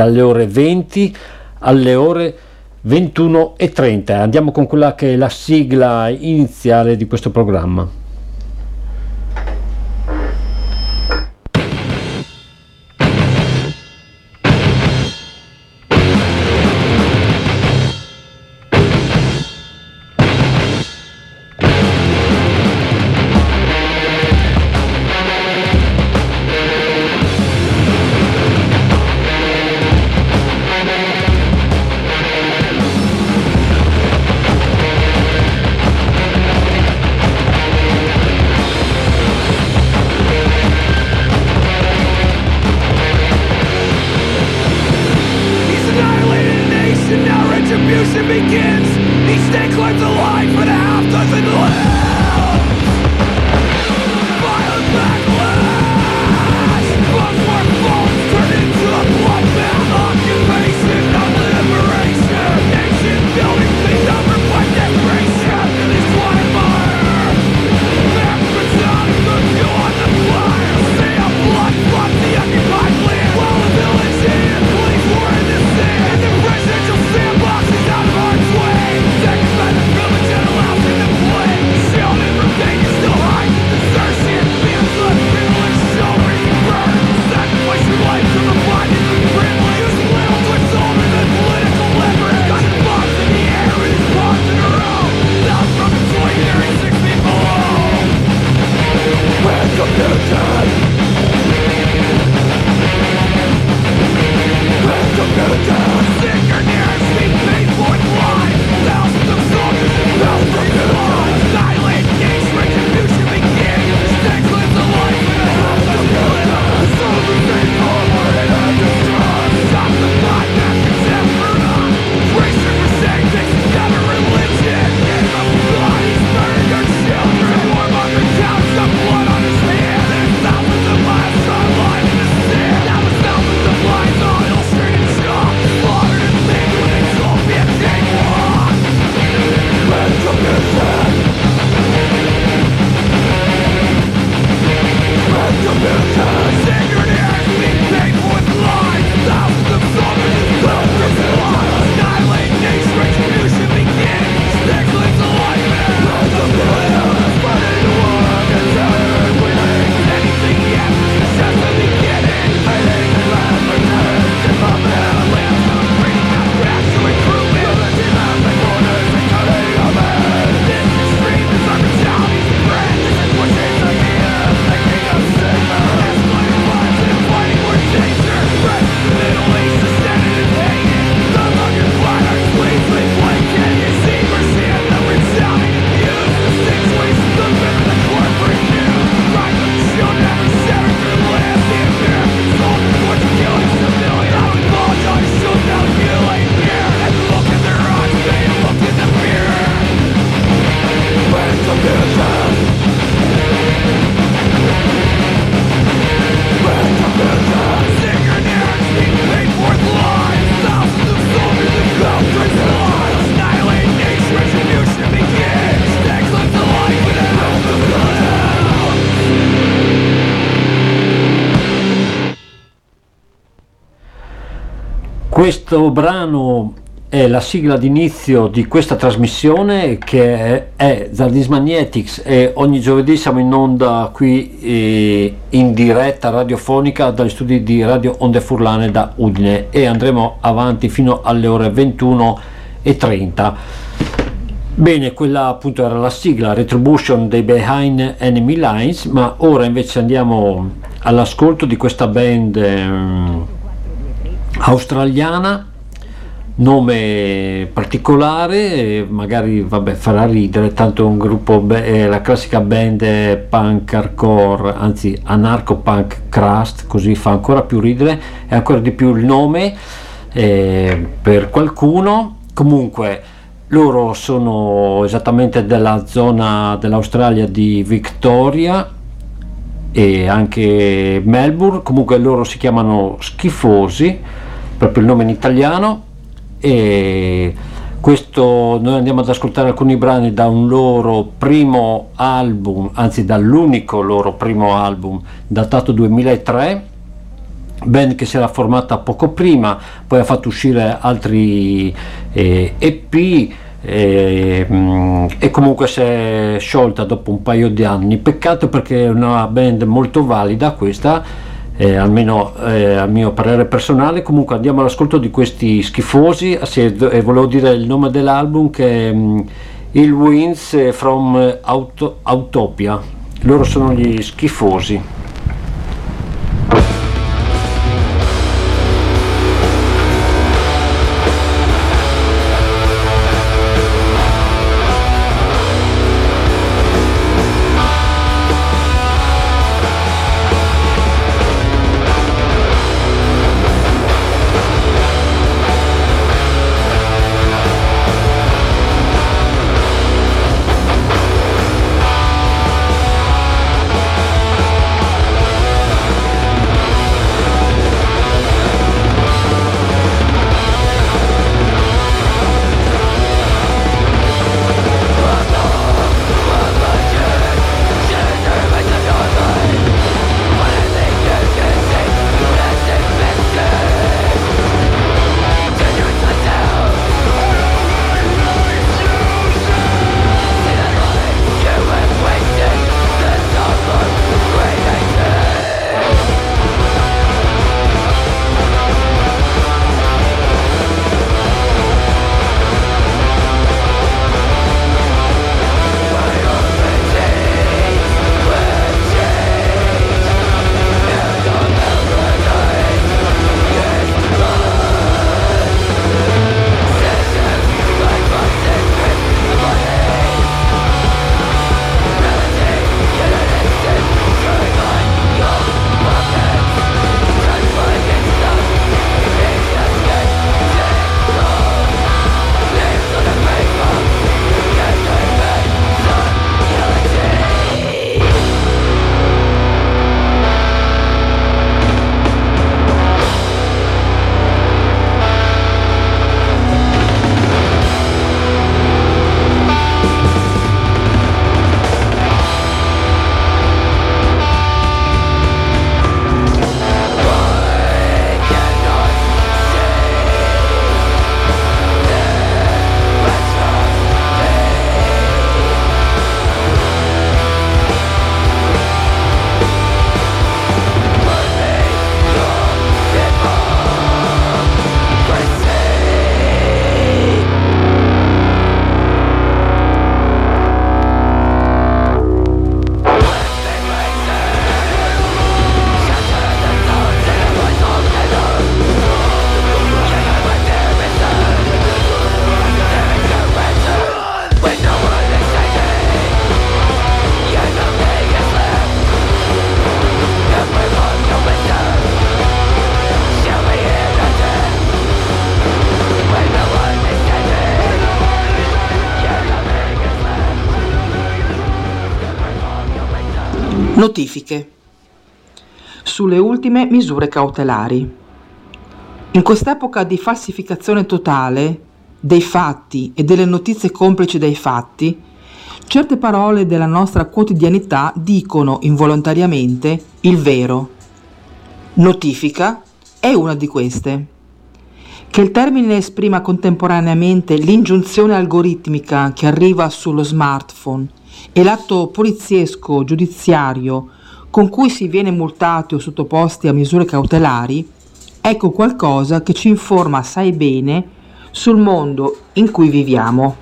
dalle ore 20 alle ore 21.30. Andiamo con quella che è la sigla iniziale di questo programma. Questo brano è la sigla d'inizio di questa trasmissione che è, Zardis Magnetics e ogni giovedì siamo in onda qui eh, in diretta radiofonica dagli studi di Radio Onde Furlane da Udine e andremo avanti fino alle ore 21.30. Bene, quella appunto era la sigla Retribution dei Behind Enemy Lines, ma ora invece andiamo all'ascolto di questa band. Eh, australiana nome particolare magari vabbè, farà ridere tanto un gruppo eh, la classica band punk hardcore anzi anarco punk crust così fa ancora più ridere e ancora di più il nome eh, per qualcuno. Comunque loro sono esattamente della zona dell'Australia di Victoria e anche Melbourne. Comunque loro si chiamano schifosi proprio il nome in italiano e questo noi andiamo ad ascoltare alcuni brani da un loro primo album, anzi dall'unico loro primo album datato 2003 band che si era formata poco prima, poi ha fatto uscire altri eh, EP e, mm, e, comunque si è sciolta dopo un paio di anni. Peccato perché è una band molto valida questa, eh, almeno eh, a mio parere personale. Comunque andiamo all'ascolto di questi schifosi e volevo dire il nome dell'album che è mm, Il Winds from Auto, Autopia. Loro sono gli schifosi. Notifiche sulle ultime misure cautelari. In quest'epoca di falsificazione totale dei fatti e delle notizie complici dei fatti, certe parole della nostra quotidianità dicono involontariamente il vero. Notifica è una di queste. Che il termine esprima contemporaneamente l'ingiunzione algoritmica che arriva sullo smartphone e l'atto poliziesco giudiziario con cui si viene multati o sottoposti a misure cautelari, ecco qualcosa che ci informa assai bene sul mondo in cui viviamo.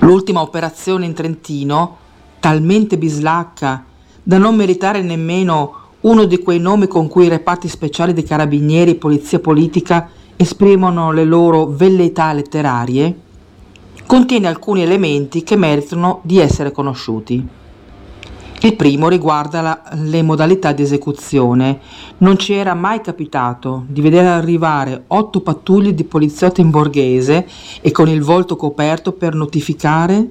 L'ultima operazione in Trentino, talmente bislacca da non meritare nemmeno uno di quei nomi con cui i reparti speciali dei carabinieri e polizia politica esprimono le loro velleità letterarie, contiene alcuni elementi che meritano di essere conosciuti. Il primo riguarda la, le modalità di esecuzione. Non ci era mai capitato di vedere arrivare otto pattuglie di poliziotti in borghese e con il volto coperto per notificare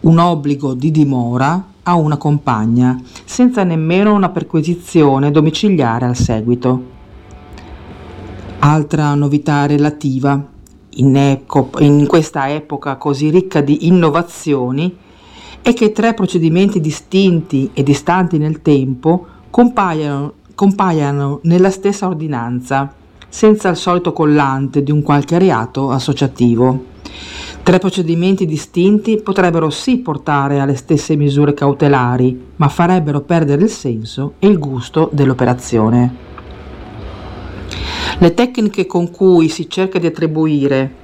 un obbligo di dimora a una compagna, senza nemmeno una perquisizione domiciliare al seguito. Altra novità relativa in, eco, in questa epoca così ricca di innovazioni è che tre procedimenti distinti e distanti nel tempo compaiono, compaiano nella stessa ordinanza, senza il solito collante di un qualche reato associativo. Tre procedimenti distinti potrebbero sì portare alle stesse misure cautelari, ma farebbero perdere il senso e il gusto dell'operazione. Le tecniche con cui si cerca di attribuire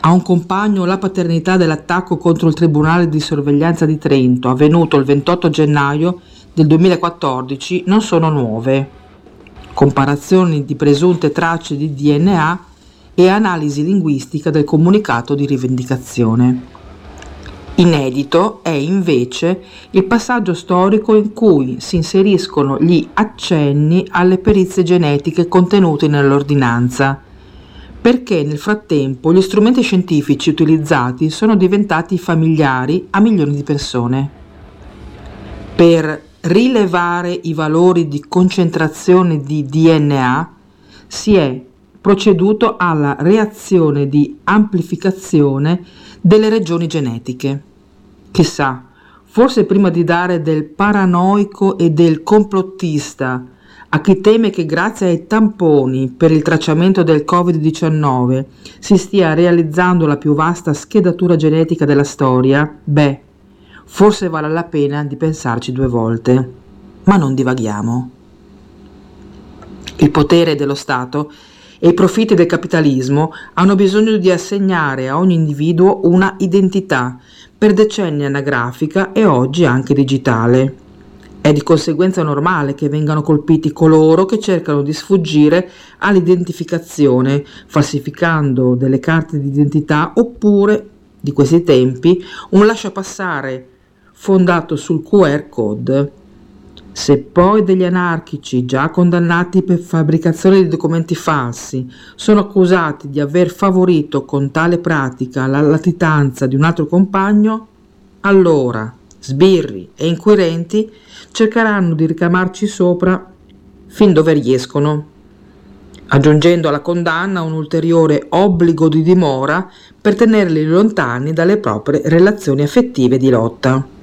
a un compagno la paternità dell'attacco contro il Tribunale di sorveglianza di Trento, avvenuto il 28 gennaio del 2014, non sono nuove. Comparazioni di presunte tracce di DNA e analisi linguistica del comunicato di rivendicazione. Inedito è invece il passaggio storico in cui si inseriscono gli accenni alle perizie genetiche contenute nell'ordinanza, perché nel frattempo gli strumenti scientifici utilizzati sono diventati familiari a milioni di persone. Per rilevare i valori di concentrazione di DNA si è proceduto alla reazione di amplificazione delle regioni genetiche. Chissà, forse prima di dare del paranoico e del complottista a chi teme che grazie ai tamponi per il tracciamento del Covid-19 si stia realizzando la più vasta schedatura genetica della storia, beh, forse vale la pena di pensarci due volte. Ma non divaghiamo. Il potere dello Stato e i profitti del capitalismo hanno bisogno di assegnare a ogni individuo una identità, per decenni anagrafica e oggi anche digitale. È di conseguenza normale che vengano colpiti coloro che cercano di sfuggire all'identificazione, falsificando delle carte d'identità oppure, di questi tempi, un lasciapassare fondato sul QR code se poi degli anarchici, già condannati per fabbricazione di documenti falsi, sono accusati di aver favorito con tale pratica la latitanza di un altro compagno, allora sbirri e inquirenti cercheranno di ricamarci sopra fin dove riescono, aggiungendo alla condanna un ulteriore obbligo di dimora per tenerli lontani dalle proprie relazioni affettive di lotta.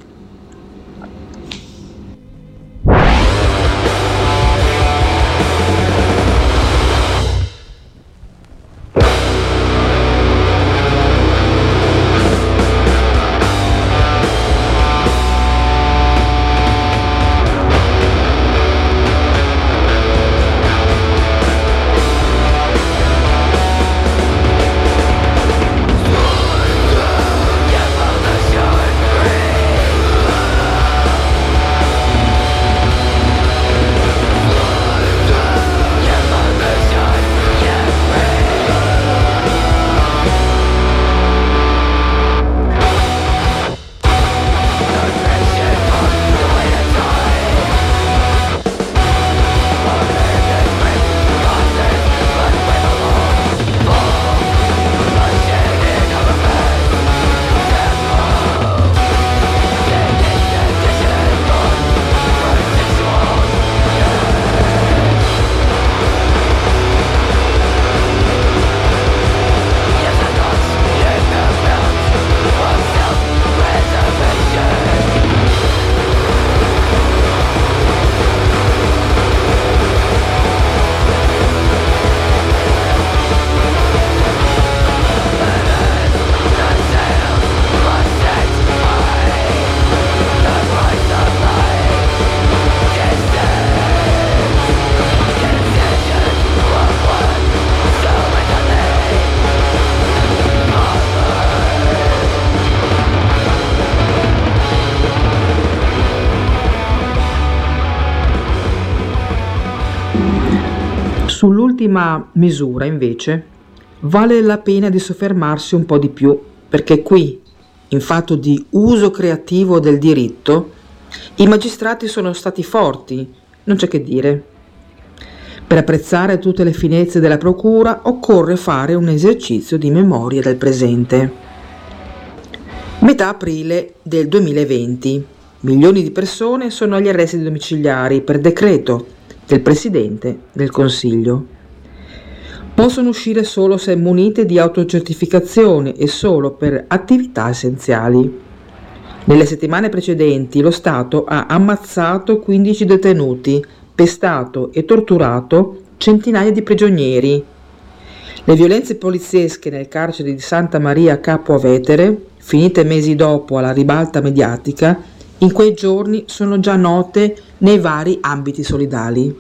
Sull'ultima misura, invece, vale la pena di soffermarsi un po' di più, perché qui, in fatto di uso creativo del diritto, i magistrati sono stati forti, non c'è che dire. Per apprezzare tutte le finezze della procura occorre fare un esercizio di memoria del presente. Metà aprile del 2020. Milioni di persone sono agli arresti domiciliari per decreto del Presidente del Consiglio. Possono uscire solo se munite di autocertificazione e solo per attività essenziali. Nelle settimane precedenti lo Stato ha ammazzato 15 detenuti pestato e torturato centinaia di prigionieri. Le violenze poliziesche nel carcere di Santa Maria Capo a Vetere, finite mesi dopo alla ribalta mediatica, in quei giorni sono già note nei vari ambiti solidali.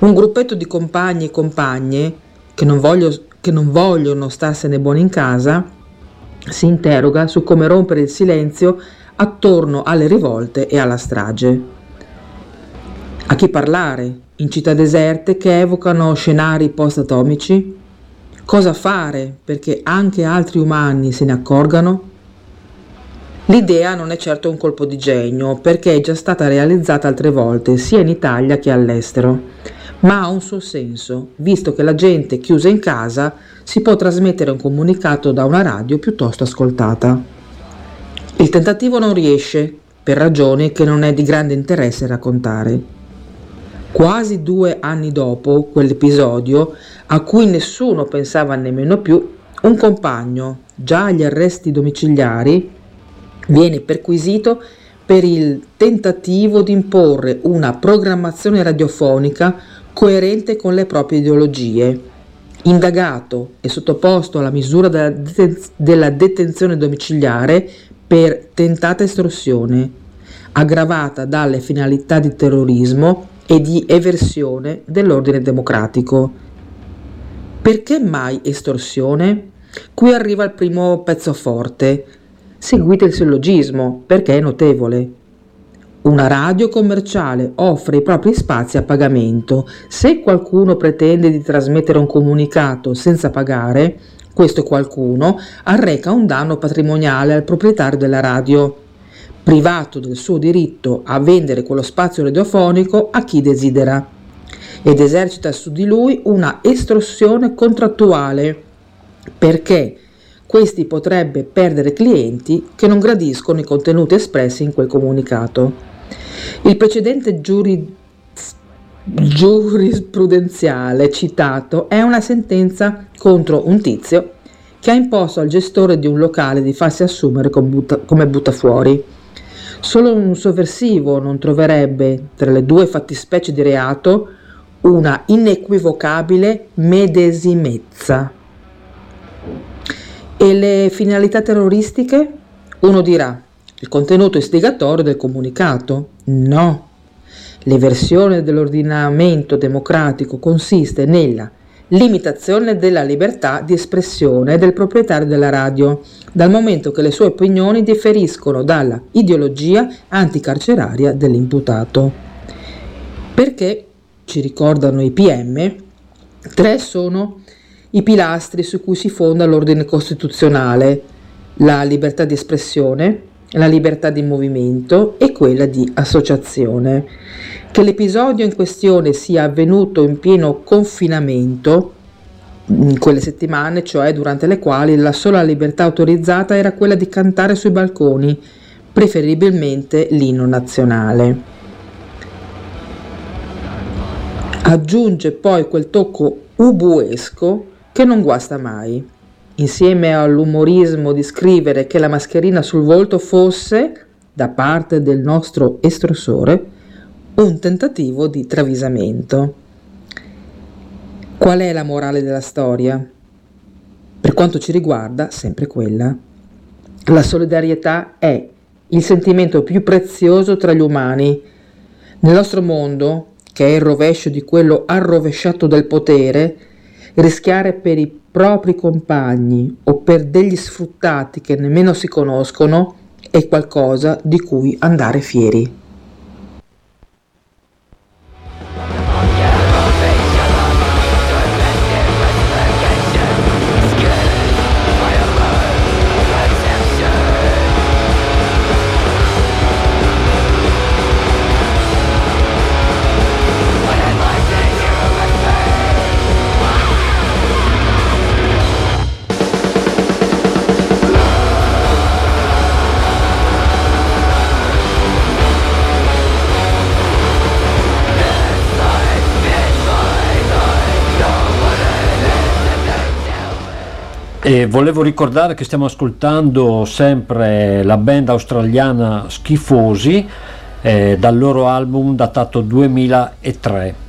Un gruppetto di compagni e compagne che non, voglio, che non vogliono starsene buoni in casa si interroga su come rompere il silenzio attorno alle rivolte e alla strage. A chi parlare in città deserte che evocano scenari post-atomici? Cosa fare perché anche altri umani se ne accorgano? L'idea non è certo un colpo di genio perché è già stata realizzata altre volte sia in Italia che all'estero, ma ha un suo senso, visto che la gente chiusa in casa si può trasmettere un comunicato da una radio piuttosto ascoltata. Il tentativo non riesce per ragioni che non è di grande interesse raccontare. Quasi due anni dopo quell'episodio, a cui nessuno pensava nemmeno più, un compagno, già agli arresti domiciliari, viene perquisito per il tentativo di imporre una programmazione radiofonica coerente con le proprie ideologie. Indagato e sottoposto alla misura della, deten- della detenzione domiciliare per tentata estorsione, aggravata dalle finalità di terrorismo e di eversione dell'ordine democratico. Perché mai estorsione? Qui arriva il primo pezzo forte. Seguite il sillogismo, perché è notevole. Una radio commerciale offre i propri spazi a pagamento. Se qualcuno pretende di trasmettere un comunicato senza pagare, questo qualcuno arreca un danno patrimoniale al proprietario della radio privato del suo diritto a vendere quello spazio radiofonico a chi desidera ed esercita su di lui una estorsione contrattuale perché questi potrebbe perdere clienti che non gradiscono i contenuti espressi in quel comunicato. Il precedente giuri, giurisprudenziale citato è una sentenza contro un tizio che ha imposto al gestore di un locale di farsi assumere come come butta fuori. Solo un sovversivo non troverebbe tra le due fattispecie di reato una inequivocabile medesimezza. E le finalità terroristiche? Uno dirà, il contenuto istigatorio del comunicato. No. L'eversione dell'ordinamento democratico consiste nella limitazione della libertà di espressione del proprietario della radio, dal momento che le sue opinioni differiscono dalla ideologia anticarceraria dell'imputato. Perché, ci ricordano i PM, tre sono i pilastri su cui si fonda l'ordine costituzionale, la libertà di espressione, la libertà di movimento e quella di associazione. Che l'episodio in questione sia avvenuto in pieno confinamento, in quelle settimane, cioè durante le quali la sola libertà autorizzata era quella di cantare sui balconi, preferibilmente l'inno nazionale. Aggiunge poi quel tocco ubuesco che non guasta mai insieme all'umorismo di scrivere che la mascherina sul volto fosse, da parte del nostro estrorsore, un tentativo di travisamento. Qual è la morale della storia? Per quanto ci riguarda, sempre quella. La solidarietà è il sentimento più prezioso tra gli umani. Nel nostro mondo, che è il rovescio di quello arrovesciato del potere, rischiare per i propri compagni o per degli sfruttati che nemmeno si conoscono è qualcosa di cui andare fieri. E volevo ricordare che stiamo ascoltando sempre la band australiana Schifosi eh, dal loro album datato 2003.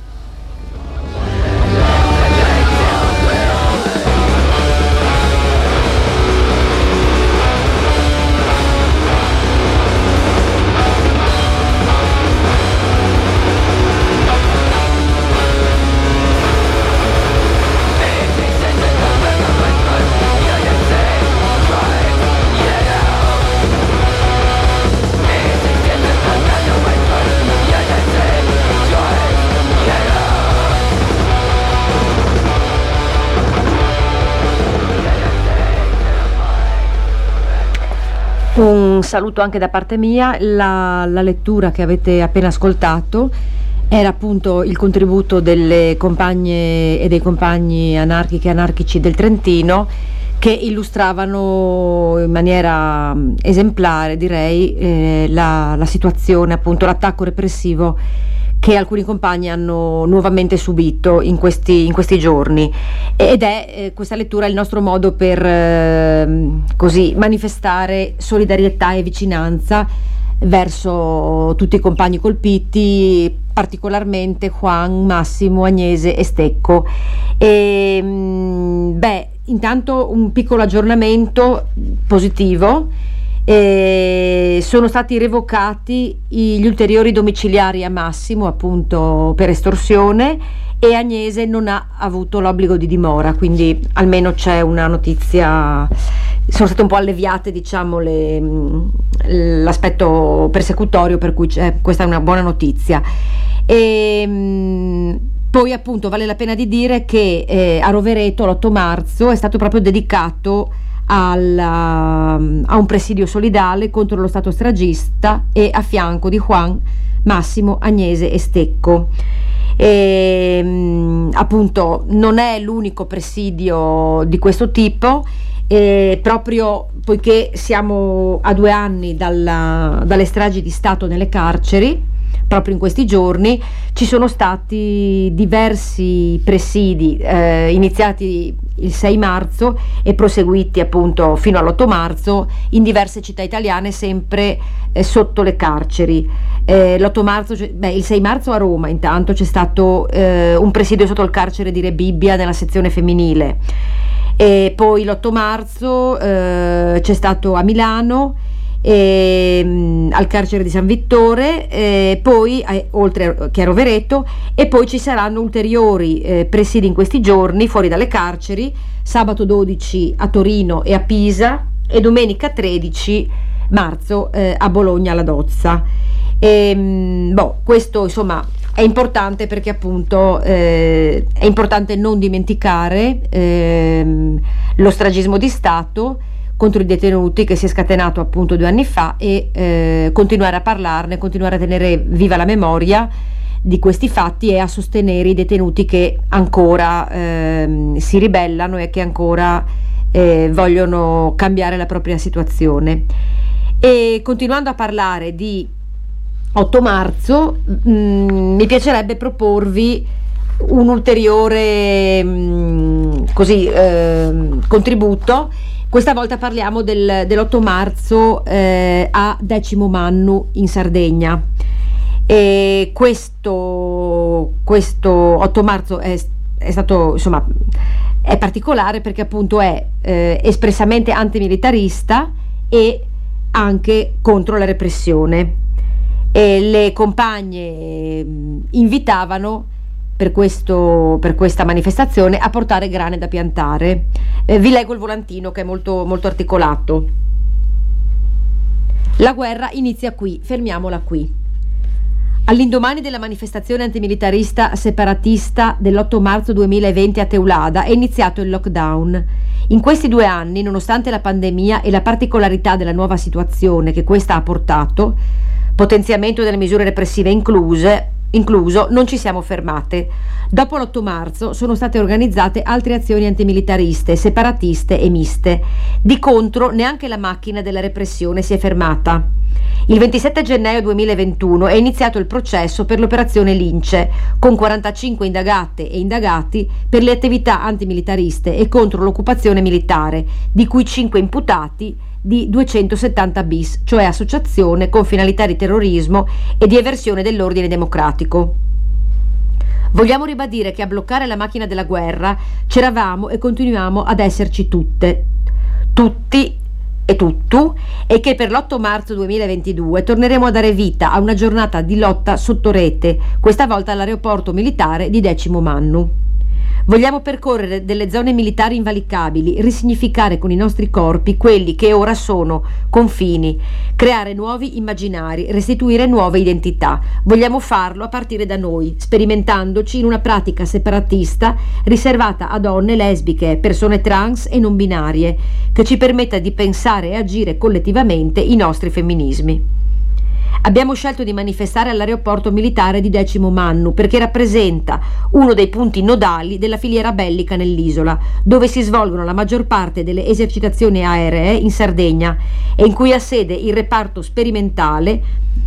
Un saluto anche da parte mia, la, la, lettura che avete appena ascoltato era appunto il contributo delle compagne e dei compagni anarchiche e anarchici del Trentino che illustravano in maniera mm, esemplare, direi, eh, la, la situazione, appunto l'attacco repressivo che alcuni compagni hanno nuovamente subito in questi, in questi giorni ed è eh, questa lettura il nostro modo per eh, così manifestare solidarietà e vicinanza verso tutti i compagni colpiti, particolarmente Juan, Massimo, Agnese e Stecco. E, mm, beh, intanto un piccolo aggiornamento positivo e sono stati revocati gli ulteriori domiciliari a Massimo appunto per estorsione e Agnese non ha avuto l'obbligo di dimora quindi almeno c'è una notizia sono state un po' alleviate diciamo le, l'aspetto persecutorio per cui questa è una buona notizia. E, poi appunto vale la pena di dire che eh, a Rovereto l'8 marzo è stato proprio dedicato alla, a un presidio solidale contro lo Stato stragista e a fianco di Juan, Massimo, Agnese e Stecco. E, mh, appunto non è l'unico presidio di questo tipo e proprio poiché siamo a due anni dalla, dalle stragi di Stato nelle carceri proprio in questi giorni ci sono stati diversi presidi eh, iniziati il 6 marzo e proseguiti appunto fino all'8 marzo in diverse città italiane sempre eh, sotto le carceri. Eh, l'8 marzo, beh, il 6 marzo a Roma intanto c'è stato eh, un presidio sotto il carcere di Rebibbia nella sezione femminile e poi l'8 marzo eh, c'è stato a Milano ehm, al carcere di San Vittore, eh, poi eh, oltre a Rovereto, e poi ci saranno ulteriori eh, presidi in questi giorni fuori dalle carceri, sabato 12 a Torino e a Pisa e domenica 13 marzo eh, a Bologna alla Dozza. E, ehm, boh, questo insomma è importante perché appunto eh, è importante non dimenticare ehm, lo stragismo di Stato contro i detenuti che si è scatenato appunto due anni fa e eh, continuare a parlarne, continuare a tenere viva la memoria di questi fatti e a sostenere i detenuti che ancora eh, si ribellano e che ancora eh, vogliono cambiare la propria situazione. E continuando a parlare di 8 marzo, mh, mm, mi piacerebbe proporvi un ulteriore mh, mm, così, eh, contributo questa volta parliamo del, dell'8 marzo eh, a Decimo Mannu in Sardegna. E questo, questo 8 marzo è, è stato insomma è particolare perché appunto è eh, espressamente antimilitarista e anche contro la repressione. E le compagne mm, invitavano per, questo, per questa manifestazione a portare grane da piantare. Eh, vi leggo il volantino che è molto, molto articolato. La guerra inizia qui, fermiamola qui. All'indomani della manifestazione antimilitarista separatista dell'8 marzo 2020 a Teulada è iniziato il lockdown. In questi due anni, nonostante la pandemia e la particolarità della nuova situazione che questa ha portato, potenziamento delle misure repressive incluse, incluso, non ci siamo fermate. Dopo l'8 marzo sono state organizzate altre azioni antimilitariste, separatiste e miste. Di contro, neanche la macchina della repressione si è fermata. Il 27 gennaio 2021 è iniziato il processo per l'operazione Lince, con 45 indagate e indagati per le attività antimilitariste e contro l'occupazione militare, di cui 5 imputati di 270 bis, cioè associazione con finalità di terrorismo e di eversione dell'ordine democratico. Vogliamo ribadire che a bloccare la macchina della guerra c'eravamo e continuiamo ad esserci tutte, tutti e tutto e che per l'8 marzo 2022 torneremo a dare vita a una giornata di lotta sotto rete, questa volta all'aeroporto militare di Decimo Mannu. Vogliamo percorrere delle zone militari invalicabili, risignificare con i nostri corpi quelli che ora sono confini, creare nuovi immaginari, restituire nuove identità. Vogliamo farlo a partire da noi, sperimentandoci in una pratica separatista riservata a donne lesbiche, persone trans e non binarie, che ci permetta di pensare e agire collettivamente i nostri femminismi. Abbiamo scelto di manifestare all'aeroporto militare di Decimo Mannu perché rappresenta uno dei punti nodali della filiera bellica nell'isola, dove si svolgono la maggior parte delle esercitazioni aeree in Sardegna e in cui ha sede il reparto sperimentale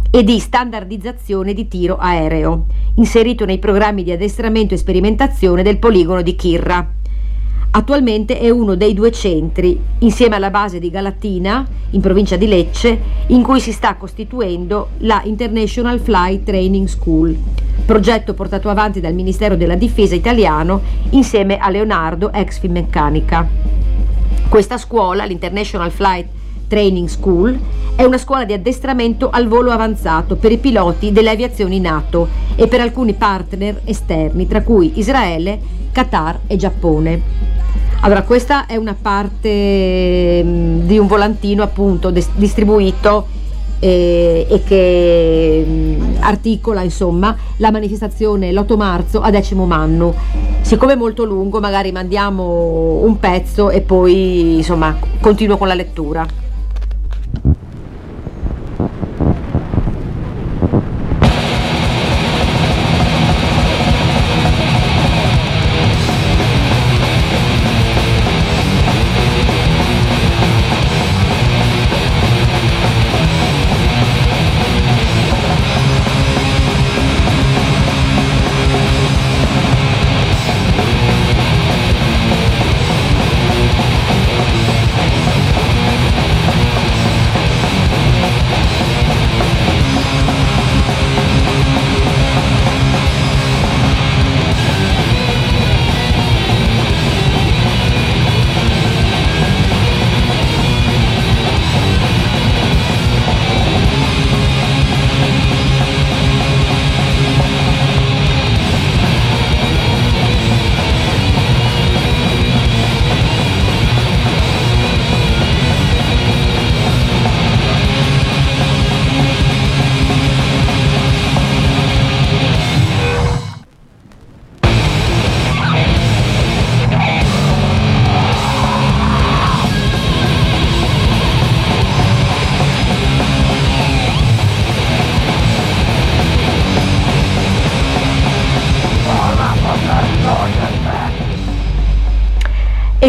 e di standardizzazione di tiro aereo, inserito nei programmi di addestramento e sperimentazione del poligono di Kirra. Attualmente è uno dei due centri, insieme alla base di Galatina, in provincia di Lecce, in cui si sta costituendo la International Flight Training School, progetto portato avanti dal Ministero della Difesa italiano insieme a Leonardo, ex Finmeccanica. Questa scuola, l'International Flight Training School, è una scuola di addestramento al volo avanzato per i piloti delle aviazioni NATO e per alcuni partner esterni, tra cui Israele, Qatar e Giappone. Allora, questa è una parte mh, mm, di un volantino appunto des- distribuito eh, e che mh, mm, articola insomma la manifestazione l'8 marzo a decimo manno. Siccome è molto lungo, magari mandiamo un pezzo e poi insomma continuo con la lettura.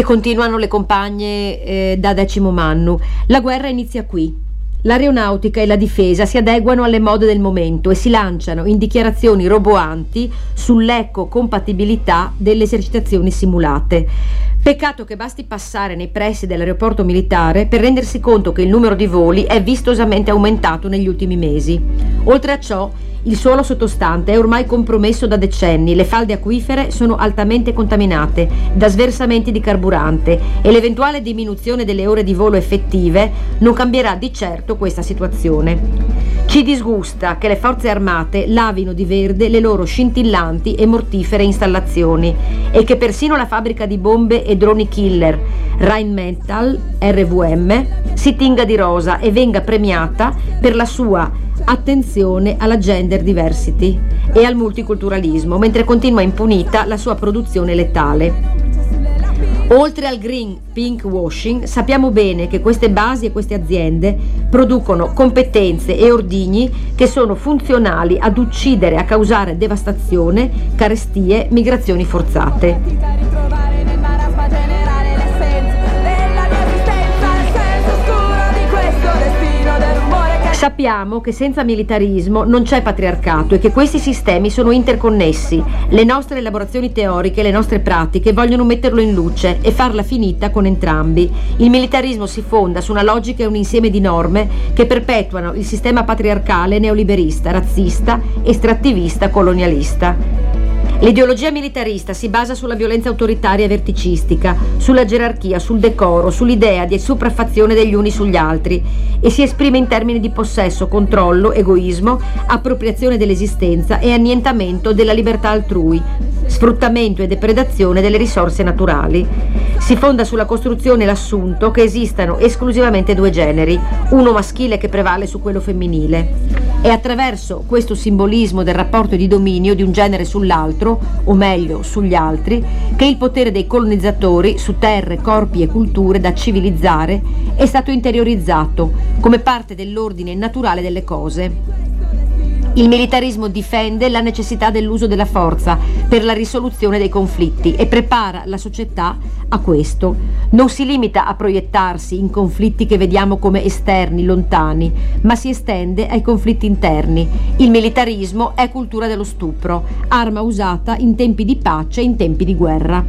Continuano le compagne eh, da decimo mannu. La guerra inizia qui. L'aeronautica e la difesa si adeguano alle mode del momento e si lanciano in dichiarazioni roboanti sull'eco compatibilità delle esercitazioni simulate. Peccato che basti passare nei pressi dell'aeroporto militare per rendersi conto che il numero di voli è vistosamente aumentato negli ultimi mesi. Oltre a ciò, il suolo sottostante è ormai compromesso da decenni, le falde acquifere sono altamente contaminate da sversamenti di carburante e l'eventuale diminuzione delle ore di volo effettive non cambierà di certo questa situazione. Ci disgusta che le forze armate lavino di verde le loro scintillanti e mortifere installazioni e che persino la fabbrica di bombe e droni killer Rheinmetall RVM si tinga di rosa e venga premiata per la sua attenzione alla gender diversity e al multiculturalismo, mentre continua impunita la sua produzione letale. Oltre al green pink washing, sappiamo bene che queste basi e queste aziende producono competenze e ordigni che sono funzionali ad uccidere, a causare devastazione, carestie, migrazioni forzate. Sappiamo che senza militarismo non c'è patriarcato e che questi sistemi sono interconnessi. Le nostre elaborazioni teoriche, le nostre pratiche vogliono metterlo in luce e farla finita con entrambi. Il militarismo si fonda su una logica e un insieme di norme che perpetuano il sistema patriarcale neoliberista, razzista, estrattivista, colonialista. L'ideologia militarista si basa sulla violenza autoritaria e verticistica, sulla gerarchia, sul decoro, sull'idea di sopraffazione degli uni sugli altri e si esprime in termini di possesso, controllo, egoismo, appropriazione dell'esistenza e annientamento della libertà altrui, sfruttamento e depredazione delle risorse naturali. Si fonda sulla costruzione e l'assunto che esistano esclusivamente due generi, uno maschile che prevale su quello femminile. È attraverso questo simbolismo del rapporto di dominio di un genere sull'altro, o meglio sugli altri, che il potere dei colonizzatori su terre, corpi e culture da civilizzare è stato interiorizzato come parte dell'ordine naturale delle cose. Il militarismo difende la necessità dell'uso della forza per la risoluzione dei conflitti e prepara la società a questo. Non si limita a proiettarsi in conflitti che vediamo come esterni, lontani, ma si estende ai conflitti interni. Il militarismo è cultura dello stupro, arma usata in tempi di pace e in tempi di guerra.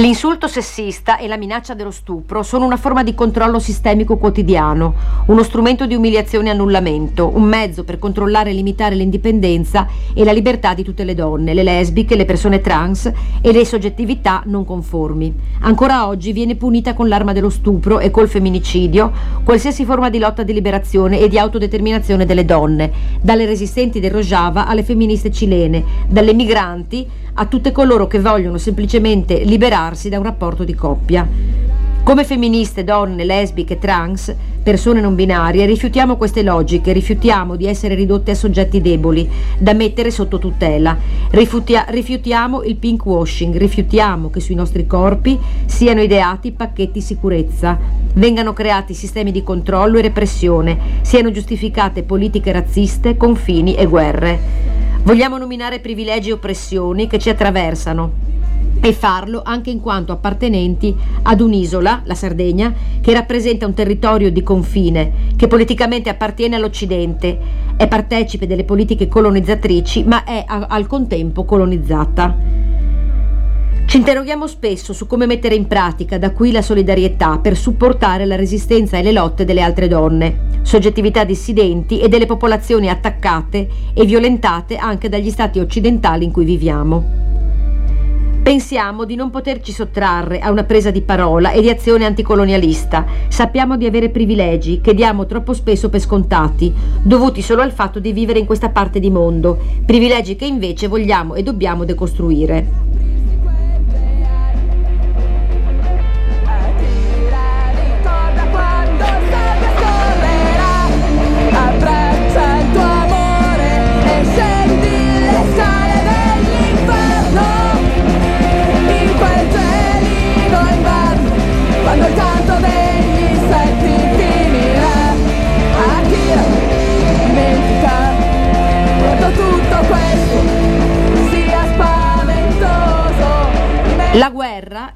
L'insulto sessista e la minaccia dello stupro sono una forma di controllo sistemico quotidiano, uno strumento di umiliazione e annullamento, un mezzo per controllare e limitare l'indipendenza e la libertà di tutte le donne, le lesbiche, le persone trans e le soggettività non conformi. Ancora oggi viene punita con l'arma dello stupro e col femminicidio qualsiasi forma di lotta di liberazione e di autodeterminazione delle donne, dalle resistenti del Rojava alle femministe cilene, dalle migranti a tutte coloro che vogliono semplicemente liberarsi da un rapporto di coppia. Come femministe, donne, lesbiche, trans, persone non binarie, rifiutiamo queste logiche, rifiutiamo di essere ridotte a soggetti deboli, da mettere sotto tutela. Rifiutia- rifiutiamo il pink washing, rifiutiamo che sui nostri corpi siano ideati pacchetti sicurezza, vengano creati sistemi di controllo e repressione, siano giustificate politiche razziste, confini e guerre. Vogliamo nominare privilegi e oppressioni che ci attraversano e farlo anche in quanto appartenenti ad un'isola, la Sardegna, che rappresenta un territorio di confine, che politicamente appartiene all'Occidente, è partecipe delle politiche colonizzatrici, ma è al contempo colonizzata. Ci interroghiamo spesso su come mettere in pratica da qui la solidarietà per supportare la resistenza e le lotte delle altre donne, soggettività dissidenti e delle popolazioni attaccate e violentate anche dagli stati occidentali in cui viviamo. Pensiamo di non poterci sottrarre a una presa di parola e di azione anticolonialista. Sappiamo di avere privilegi che diamo troppo spesso per scontati, dovuti solo al fatto di vivere in questa parte di mondo, privilegi che invece vogliamo e dobbiamo decostruire.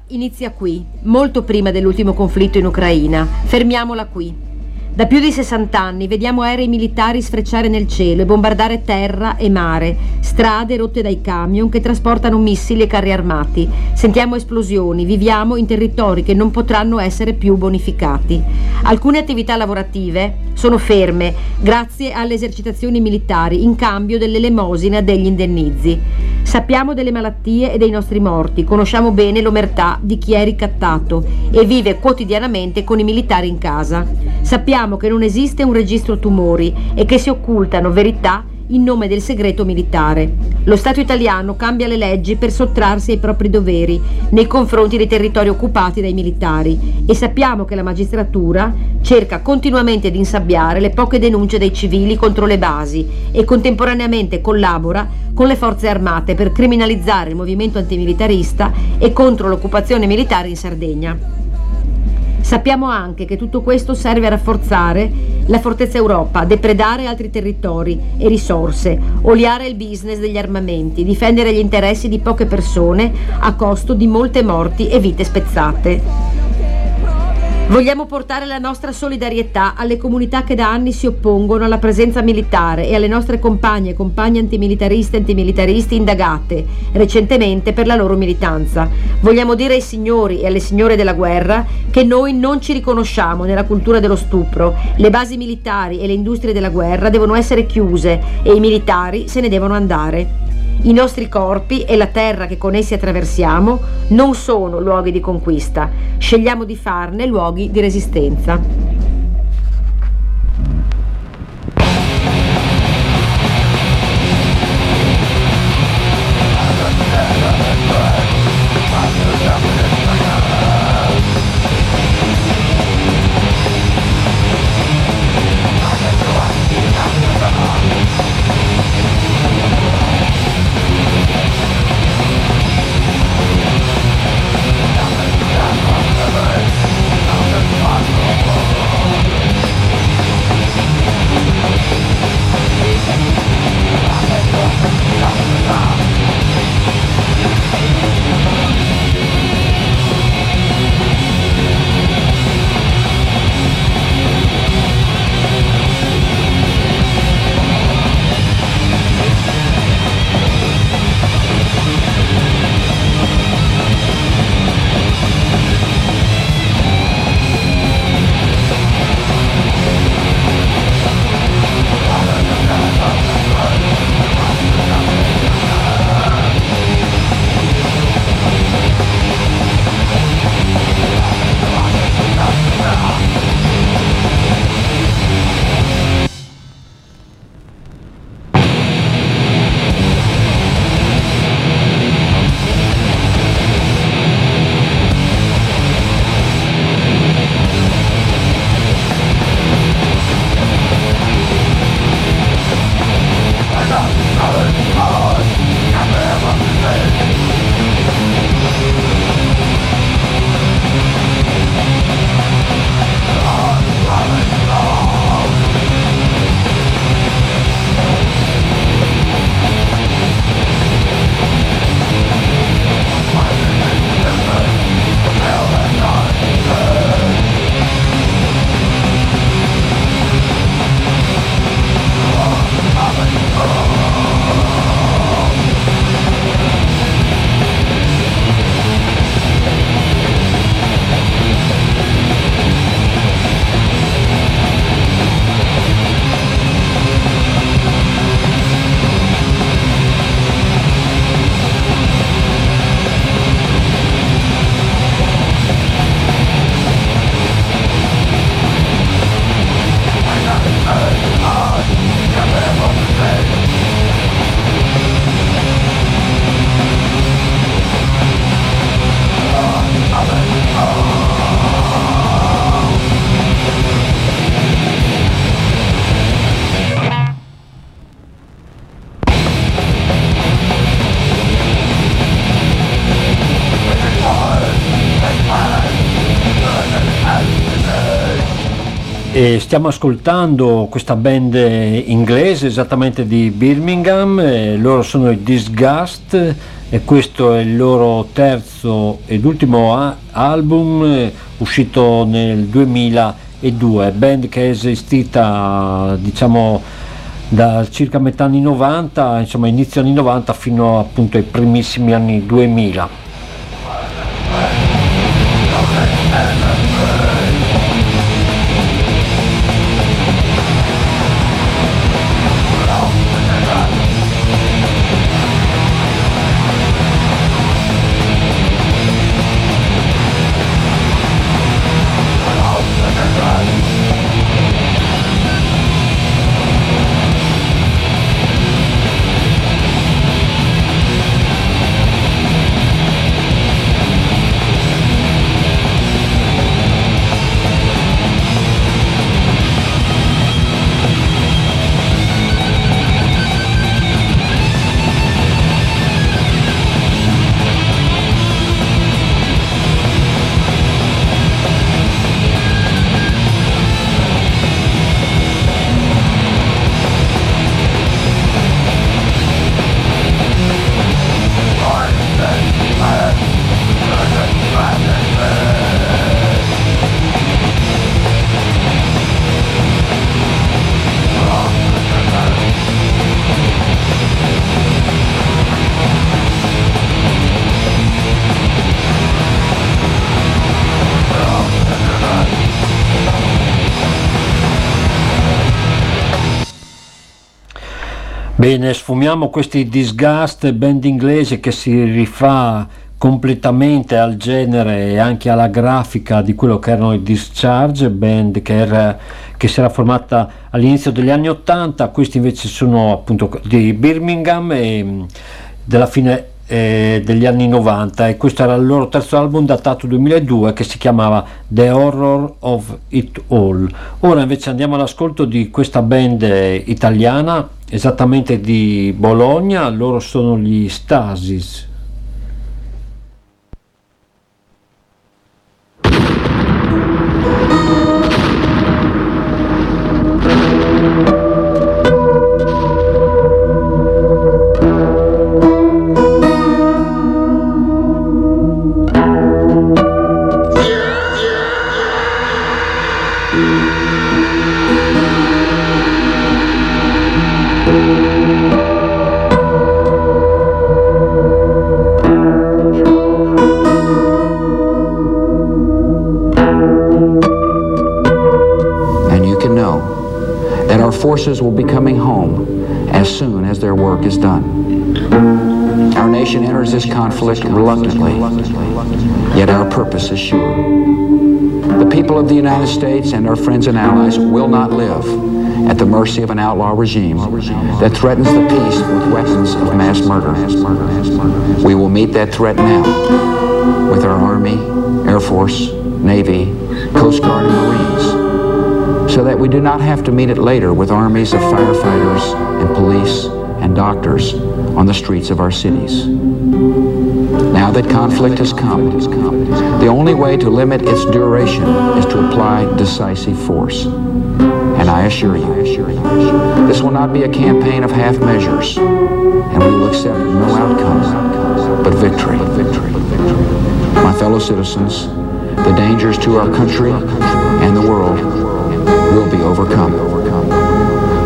Inizia qui, molto prima dell'ultimo conflitto in Ucraina. Fermiamola qui. Da più di 60 anni vediamo aerei militari sfrecciare nel cielo e bombardare terra e mare, strade rotte dai camion che trasportano missili e carri armati. Sentiamo esplosioni, viviamo in territori che non potranno essere più bonificati. Alcune attività lavorative sono ferme grazie alle esercitazioni militari in cambio dell'elemosina degli indennizi. Sappiamo delle malattie e dei nostri morti, conosciamo bene l'omertà di chi è ricattato e vive quotidianamente con i militari in casa. Sappiamo che non esiste un registro tumori e che si occultano verità in nome del segreto militare. Lo Stato italiano cambia le leggi per sottrarsi ai propri doveri nei confronti dei territori occupati dai militari e sappiamo che la magistratura cerca continuamente di insabbiare le poche denunce dei civili contro le basi e contemporaneamente collabora con le forze armate per criminalizzare il movimento antimilitarista e contro l'occupazione militare in Sardegna. Sappiamo anche che tutto questo serve a rafforzare la fortezza Europa, depredare altri territori e risorse, oliare il business degli armamenti, difendere gli interessi di poche persone a costo di molte morti e vite spezzate. Vogliamo portare la nostra solidarietà alle comunità che da anni si oppongono alla presenza militare e alle nostre compagne e compagni antimilitariste e antimilitaristi indagate recentemente per la loro militanza. Vogliamo dire ai signori e alle signore della guerra che noi non ci riconosciamo nella cultura dello stupro. Le basi militari e le industrie della guerra devono essere chiuse e i militari se ne devono andare. I nostri corpi e la terra che con essi attraversiamo non sono luoghi di conquista, scegliamo di farne luoghi di resistenza. Stiamo ascoltando questa band inglese esattamente di Birmingham, loro sono i Disgust e questo è il loro terzo ed ultimo album eh, uscito nel 2002, band che è esistita diciamo da circa metà anni 90, insomma inizio anni 90 fino appunto ai primissimi anni 2000. Bene, sfumiamo questi disgust band inglese che si rifà completamente al genere e anche alla grafica di quello che erano i Discharge, band che, era, che si era formata all'inizio degli anni 80, questi invece sono appunto di Birmingham e della fine eh, degli anni 90 e questo era il loro terzo album datato 2002 che si chiamava The Horror of It All. Ora invece andiamo all'ascolto di questa band italiana, esattamente di Bologna, loro sono gli Stasis. Forces will be coming home as soon as their work is done. Our nation enters this conflict reluctantly, yet our purpose is sure. The people of the United States and our friends and allies will not live at the mercy of an outlaw regime that threatens the peace with weapons of mass murder. We will meet that threat now with our Army, Air Force, Navy, Coast Guard, and Marines so that we do not have to meet it later with armies of firefighters and police and doctors on the streets of our cities. Now that conflict has come, the only way to limit its duration is to apply decisive force. And I assure you, this will not be a campaign of half measures, and we will accept no outcome but victory. My fellow citizens, the dangers to our country and the world will be overcome.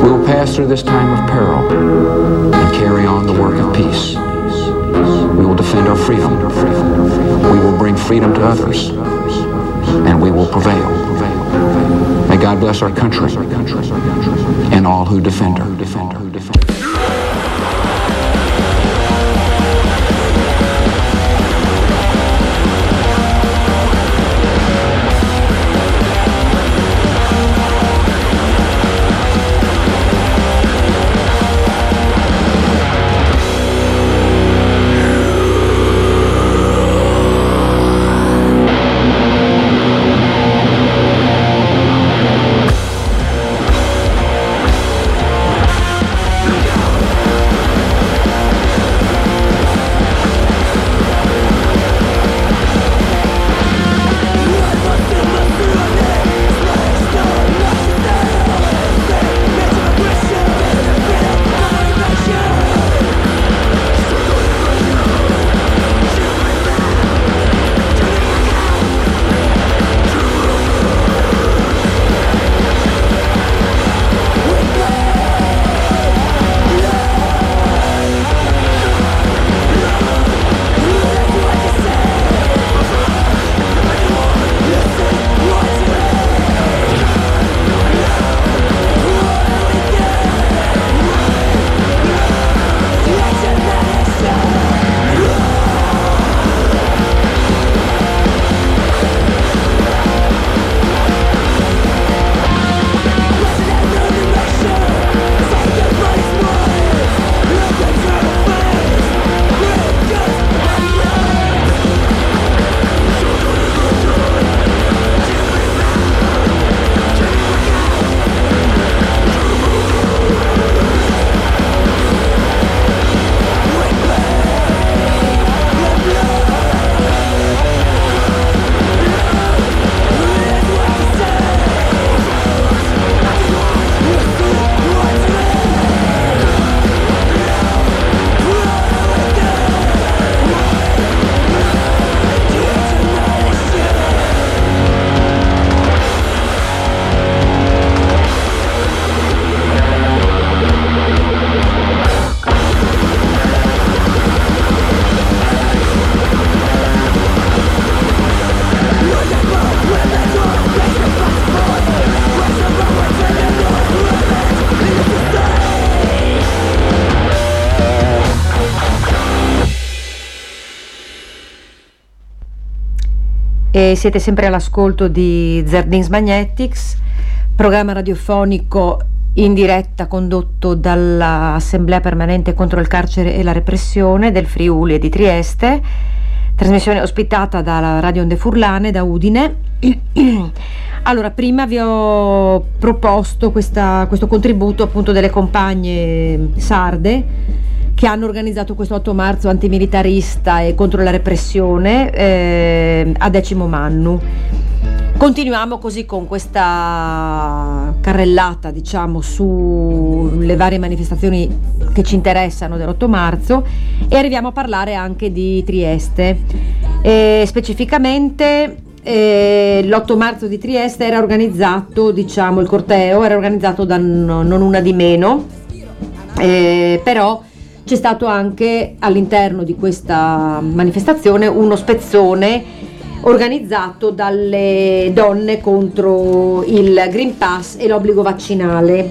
We will pass through this time of peril and carry on the work of peace. We will defend our freedom. We will bring freedom to others. And we will prevail. May God bless our country and all who defend her. E siete sempre all'ascolto di Zerdins Magnetics, programma radiofonico in diretta condotto dall'Assemblea Permanente contro il carcere e la repressione del Friuli e di Trieste, trasmissione ospitata dalla Radio Onde Furlane da Udine. allora, prima vi ho proposto questa, questo contributo appunto delle compagne sarde che hanno organizzato questo 8 marzo antimilitarista e contro la repressione eh, a Decimo Mannu. Continuiamo così con questa carrellata, diciamo, sulle varie manifestazioni che ci interessano dell'8 marzo e arriviamo a parlare anche di Trieste. E specificamente eh, l'8 marzo di Trieste era organizzato, diciamo, il corteo era organizzato da non una di meno, eh, però c'è stato anche all'interno di questa manifestazione uno spezzone organizzato dalle donne contro il Green Pass e l'obbligo vaccinale.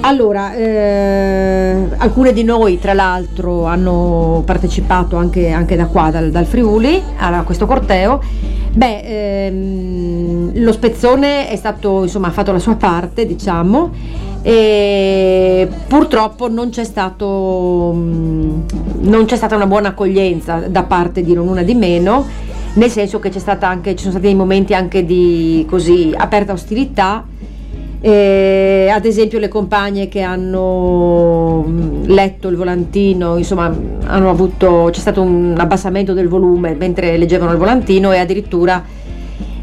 Allora, eh, alcune di noi tra l'altro hanno partecipato anche, anche da qua, dal, dal, Friuli, a questo corteo. Beh, ehm, lo spezzone è stato, insomma, ha fatto la sua parte, diciamo, e purtroppo non c'è, stato, mm, non c'è stata una buona accoglienza da parte di non una di meno nel senso che c'è stata anche, ci sono stati dei momenti anche di così aperta ostilità. Eh, ad esempio le compagne che hanno mm, letto il volantino, insomma, hanno avuto, c'è stato un abbassamento del volume mentre leggevano il volantino e addirittura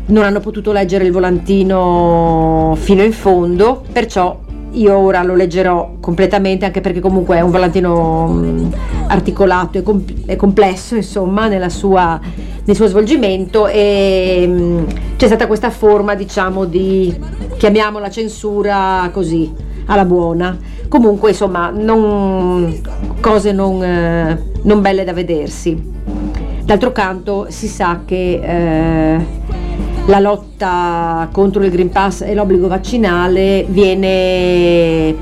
non hanno potuto leggere il volantino fino in fondo, perciò io ora lo leggerò completamente anche perché comunque è un volantino mh, articolato e, com- e, complesso insomma sua, nel suo svolgimento. E mh, c'è stata questa forma diciamo di chiamiamola censura così alla buona. Comunque insomma non, cose non, eh, non, belle da vedersi. D'altro canto si sa che eh, la lotta contro il Green Pass e l'obbligo vaccinale viene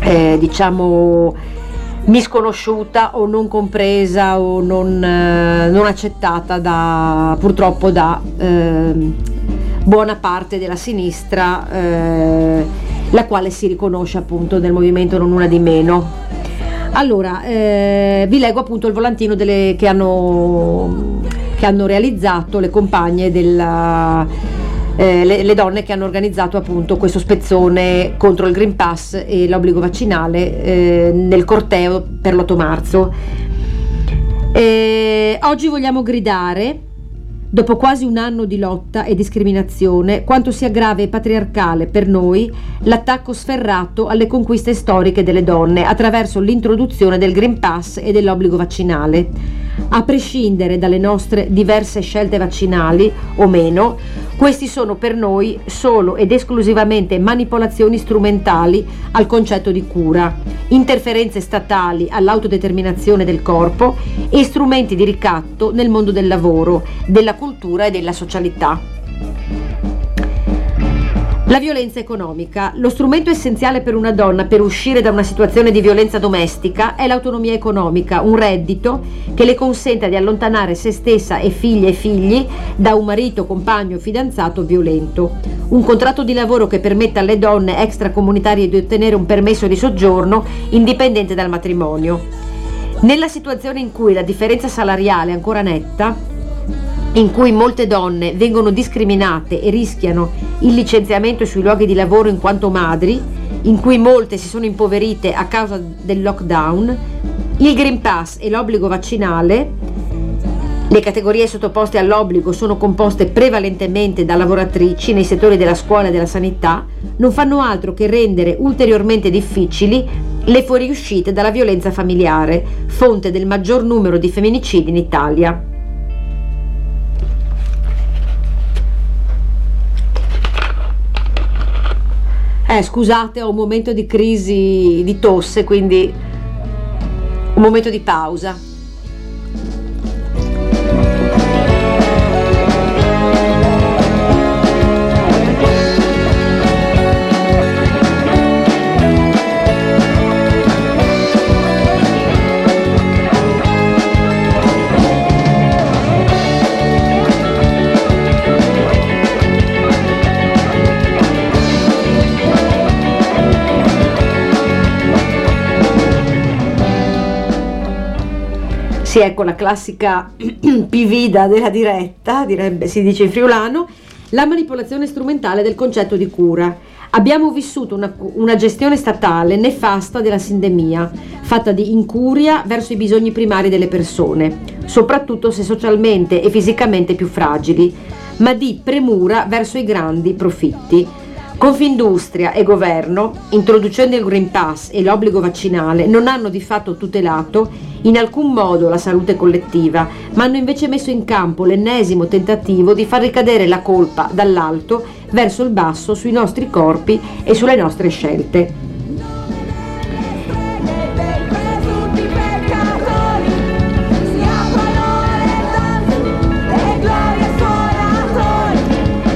eh, diciamo misconosciuta o non compresa o non, eh, non accettata da, purtroppo da eh, buona parte della sinistra eh, la quale si riconosce appunto nel movimento non una di meno. Allora eh, vi leggo appunto il volantino delle, che hanno che hanno realizzato le compagne della, eh, le, le, donne che hanno organizzato appunto questo spezzone contro il Green Pass e l'obbligo vaccinale eh, nel corteo per l'8 marzo. Eh, oggi vogliamo gridare Dopo quasi un anno di lotta e discriminazione, quanto sia grave e patriarcale per noi l'attacco sferrato alle conquiste storiche delle donne attraverso l'introduzione del Green Pass e dell'obbligo vaccinale. A prescindere dalle nostre diverse scelte vaccinali o meno, questi sono per noi solo ed esclusivamente manipolazioni strumentali al concetto di cura, interferenze statali all'autodeterminazione del corpo e strumenti di ricatto nel mondo del lavoro, della cultura e della socialità. La violenza economica. Lo strumento essenziale per una donna per uscire da una situazione di violenza domestica è l'autonomia economica, un reddito che le consenta di allontanare se stessa e figlie e figli da un marito, compagno fidanzato violento. Un contratto di lavoro che permetta alle donne extracomunitarie di ottenere un permesso di soggiorno indipendente dal matrimonio. Nella situazione in cui la differenza salariale è ancora netta, in cui molte donne vengono discriminate e rischiano il licenziamento sui luoghi di lavoro in quanto madri, in cui molte si sono impoverite a causa del lockdown, il Green Pass e l'obbligo vaccinale, le categorie sottoposte all'obbligo sono composte prevalentemente da lavoratrici nei settori della scuola e della sanità, non fanno altro che rendere ulteriormente difficili le fuoriuscite dalla violenza familiare, fonte del maggior numero di femminicidi in Italia. Eh, scusate, ho un momento di crisi di tosse, quindi un momento di pausa. Sì, ecco la classica pivida della diretta, direbbe, si dice in friulano, la manipolazione strumentale del concetto di cura. Abbiamo vissuto una, una, gestione statale nefasta della sindemia, fatta di incuria verso i bisogni primari delle persone, soprattutto se socialmente e fisicamente più fragili, ma di premura verso i grandi profitti. Confindustria e governo, introducendo il Green Pass e l'obbligo vaccinale, non hanno di fatto tutelato in alcun modo la salute collettiva, ma hanno invece messo in campo l'ennesimo tentativo di far ricadere la colpa dall'alto verso il basso sui nostri corpi e sulle nostre scelte.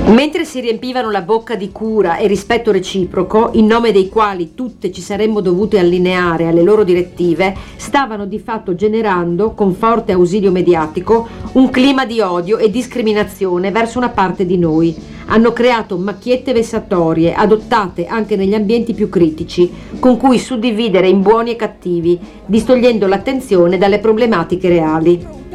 Mentre si riempivano la bocca di cura e rispetto reciproco, in nome dei quali tutte ci saremmo dovute allineare alle loro direttive, stavano di fatto generando, con forte ausilio mediatico, un clima di odio e discriminazione verso una parte di noi. Hanno creato macchiette vessatorie, adottate anche negli ambienti più critici, con cui suddividere in buoni e cattivi, distogliendo l'attenzione dalle problematiche reali.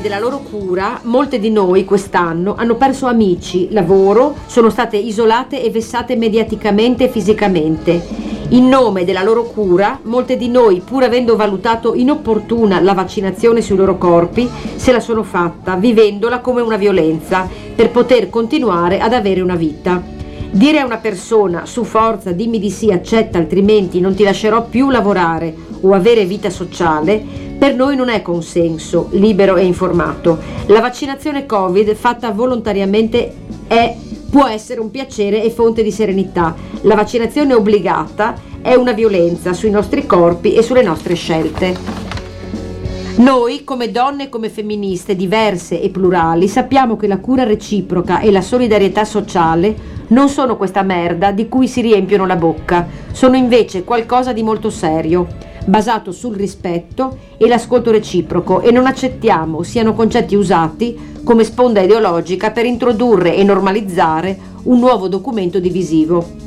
Della loro cura, molte di noi quest'anno hanno perso amici, lavoro, sono state isolate e vessate mediaticamente e fisicamente. In nome della loro cura, molte di noi, pur avendo valutato inopportuna la vaccinazione sui loro corpi, se la sono fatta, vivendola come una violenza, per poter continuare ad avere una vita. Dire a una persona su forza dimmi di sì, accetta, altrimenti non ti lascerò più lavorare o avere vita sociale, per noi non è consenso libero e informato. La vaccinazione Covid fatta volontariamente è, può essere un piacere e fonte di serenità. La vaccinazione obbligata è una violenza sui nostri corpi e sulle nostre scelte. Noi, come donne e come femministe diverse e plurali, sappiamo che la cura reciproca e la solidarietà sociale non sono questa merda di cui si riempiono la bocca, sono invece qualcosa di molto serio basato sul rispetto e l'ascolto reciproco e non accettiamo siano concetti usati come sponda ideologica per introdurre e normalizzare un nuovo documento divisivo.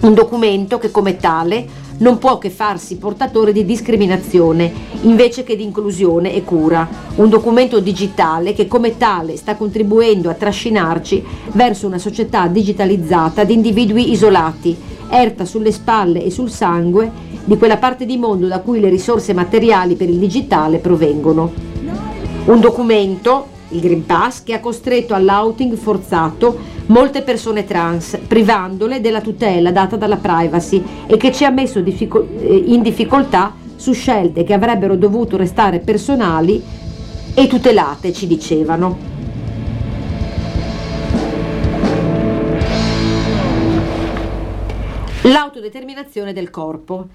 Un documento che come tale non può che farsi portatore di discriminazione invece che di inclusione e cura. Un documento digitale che come tale sta contribuendo a trascinarci verso una società digitalizzata di individui isolati, erta sulle spalle e sul sangue di quella parte di mondo da cui le risorse materiali per il digitale provengono. Un documento, il Green Pass, che ha costretto all'outing forzato molte persone trans, privandole della tutela data dalla privacy e che ci ha messo eh, in difficoltà su scelte che avrebbero dovuto restare personali e tutelate, ci dicevano. L'autodeterminazione del corpo.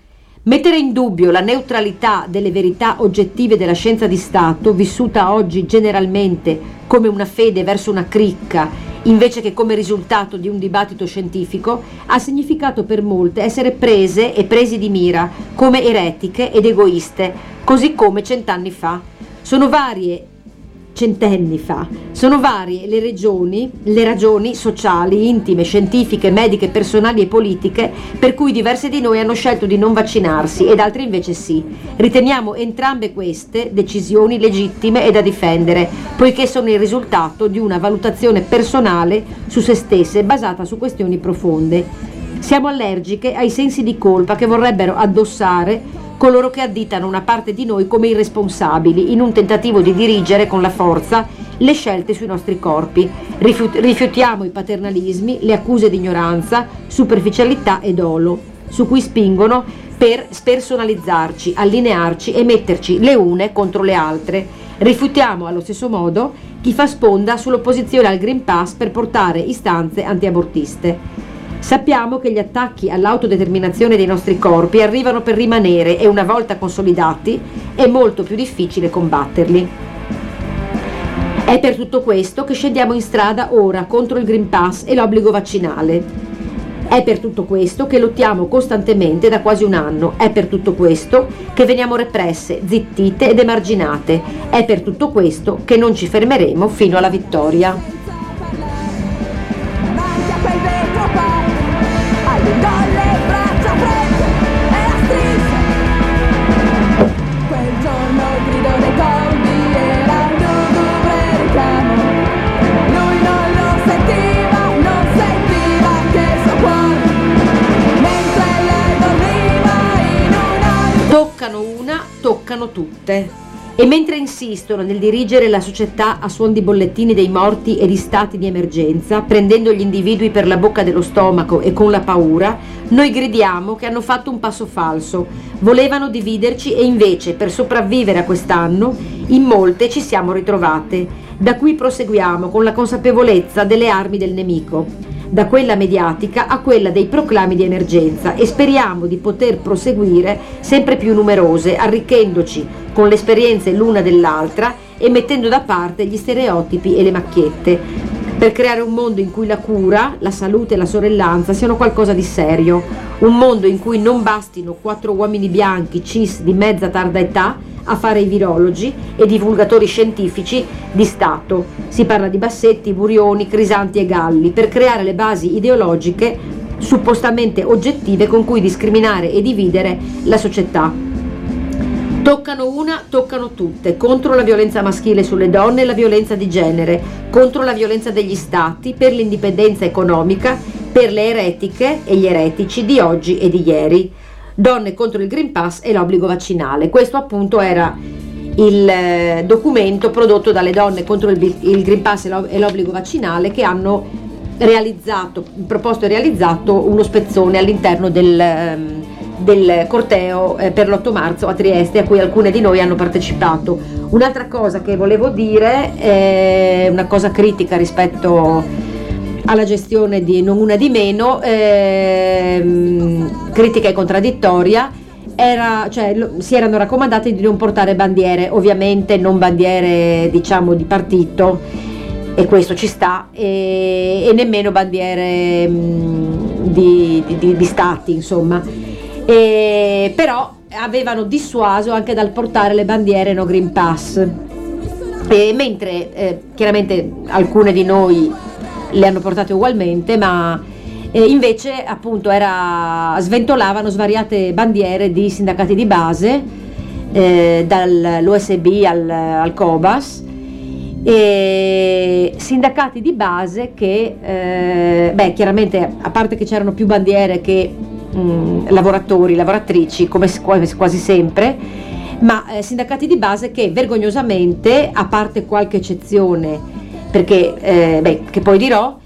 Mettere in dubbio la neutralità delle verità oggettive della scienza di Stato, vissuta oggi generalmente come una fede verso una cricca, invece che come risultato di un dibattito scientifico, ha significato per molte essere prese e presi di mira come eretiche ed egoiste, così come cent'anni fa. Sono varie centenni fa. Sono varie le regioni, le ragioni sociali, intime, scientifiche, mediche, personali e politiche per cui diverse di noi hanno scelto di non vaccinarsi ed altre invece sì. Riteniamo entrambe queste decisioni legittime e da difendere, poiché sono il risultato di una valutazione personale su se stesse basata su questioni profonde. Siamo allergiche ai sensi di colpa che vorrebbero addossare coloro che additano una parte di noi come irresponsabili in un tentativo di dirigere con la forza le scelte sui nostri corpi. rifiutiamo i paternalismi, le accuse di ignoranza, superficialità e dolo, su cui spingono per spersonalizzarci, allinearci e metterci le une contro le altre. Rifiutiamo allo stesso modo chi fa sponda sull'opposizione al Green Pass per portare istanze antiabortiste. Sappiamo che gli attacchi all'autodeterminazione dei nostri corpi arrivano per rimanere e una volta consolidati è molto più difficile combatterli. È per tutto questo che scendiamo in strada ora contro il Green Pass e l'obbligo vaccinale. È per tutto questo che lottiamo costantemente da quasi un anno, è per tutto questo che veniamo represse, zittite ed emarginate, è per tutto questo che non ci fermeremo fino alla vittoria. Toccano tutte. E mentre insistono nel dirigere la società a suon di bollettini dei morti e di stati di emergenza, prendendo gli individui per la bocca dello stomaco e con la paura, noi gridiamo che hanno fatto un passo falso. Volevano dividerci e invece, per sopravvivere a quest'anno, in molte ci siamo ritrovate. Da qui proseguiamo con la consapevolezza delle armi del nemico da quella mediatica a quella dei proclami di emergenza e speriamo di poter proseguire sempre più numerose, arricchendoci con le esperienze l'una dell'altra e mettendo da parte gli stereotipi e le macchiette, per creare un mondo in cui la cura, la salute e la sorellanza siano qualcosa di serio, un mondo in cui non bastino quattro uomini bianchi cis di mezza tarda età a fare i virologi e divulgatori scientifici di Stato. Si parla di Bassetti, Burioni, Crisanti e Galli per creare le basi ideologiche suppostamente oggettive con cui discriminare e dividere la società. Toccano una, toccano tutte, contro la violenza maschile sulle donne e la violenza di genere, contro la violenza degli stati, per l'indipendenza economica, per le eretiche e gli eretici di oggi e di ieri. Donne contro il Green Pass e l'obbligo vaccinale. Questo appunto era il eh, documento prodotto dalle donne contro il, Green Pass e l'obbligo vaccinale che hanno realizzato, proposto e realizzato uno spezzone all'interno del, ehm, del corteo eh, per l'8 marzo a Trieste a cui alcune di noi hanno partecipato. Un'altra cosa che volevo dire è una cosa critica rispetto alla gestione di non una di meno, ehm, critica e contraddittoria. Era, cioè, si erano raccomandati di non portare bandiere, ovviamente non bandiere diciamo di partito, e questo ci sta, e, e nemmeno bandiere mh, di, di, di, stati, insomma. E, però avevano dissuaso anche dal portare le bandiere no Green Pass. E mentre eh, chiaramente alcune di noi le hanno portate ugualmente, ma eh, invece appunto era, sventolavano svariate bandiere di sindacati di base, eh, dall'USB al, al COBAS, e sindacati di base che, eh, beh, chiaramente a parte che c'erano più bandiere che mh, mm, lavoratori, lavoratrici, come quasi sempre, ma eh, sindacati di base che vergognosamente, a parte qualche eccezione, perché, eh, beh, che poi dirò,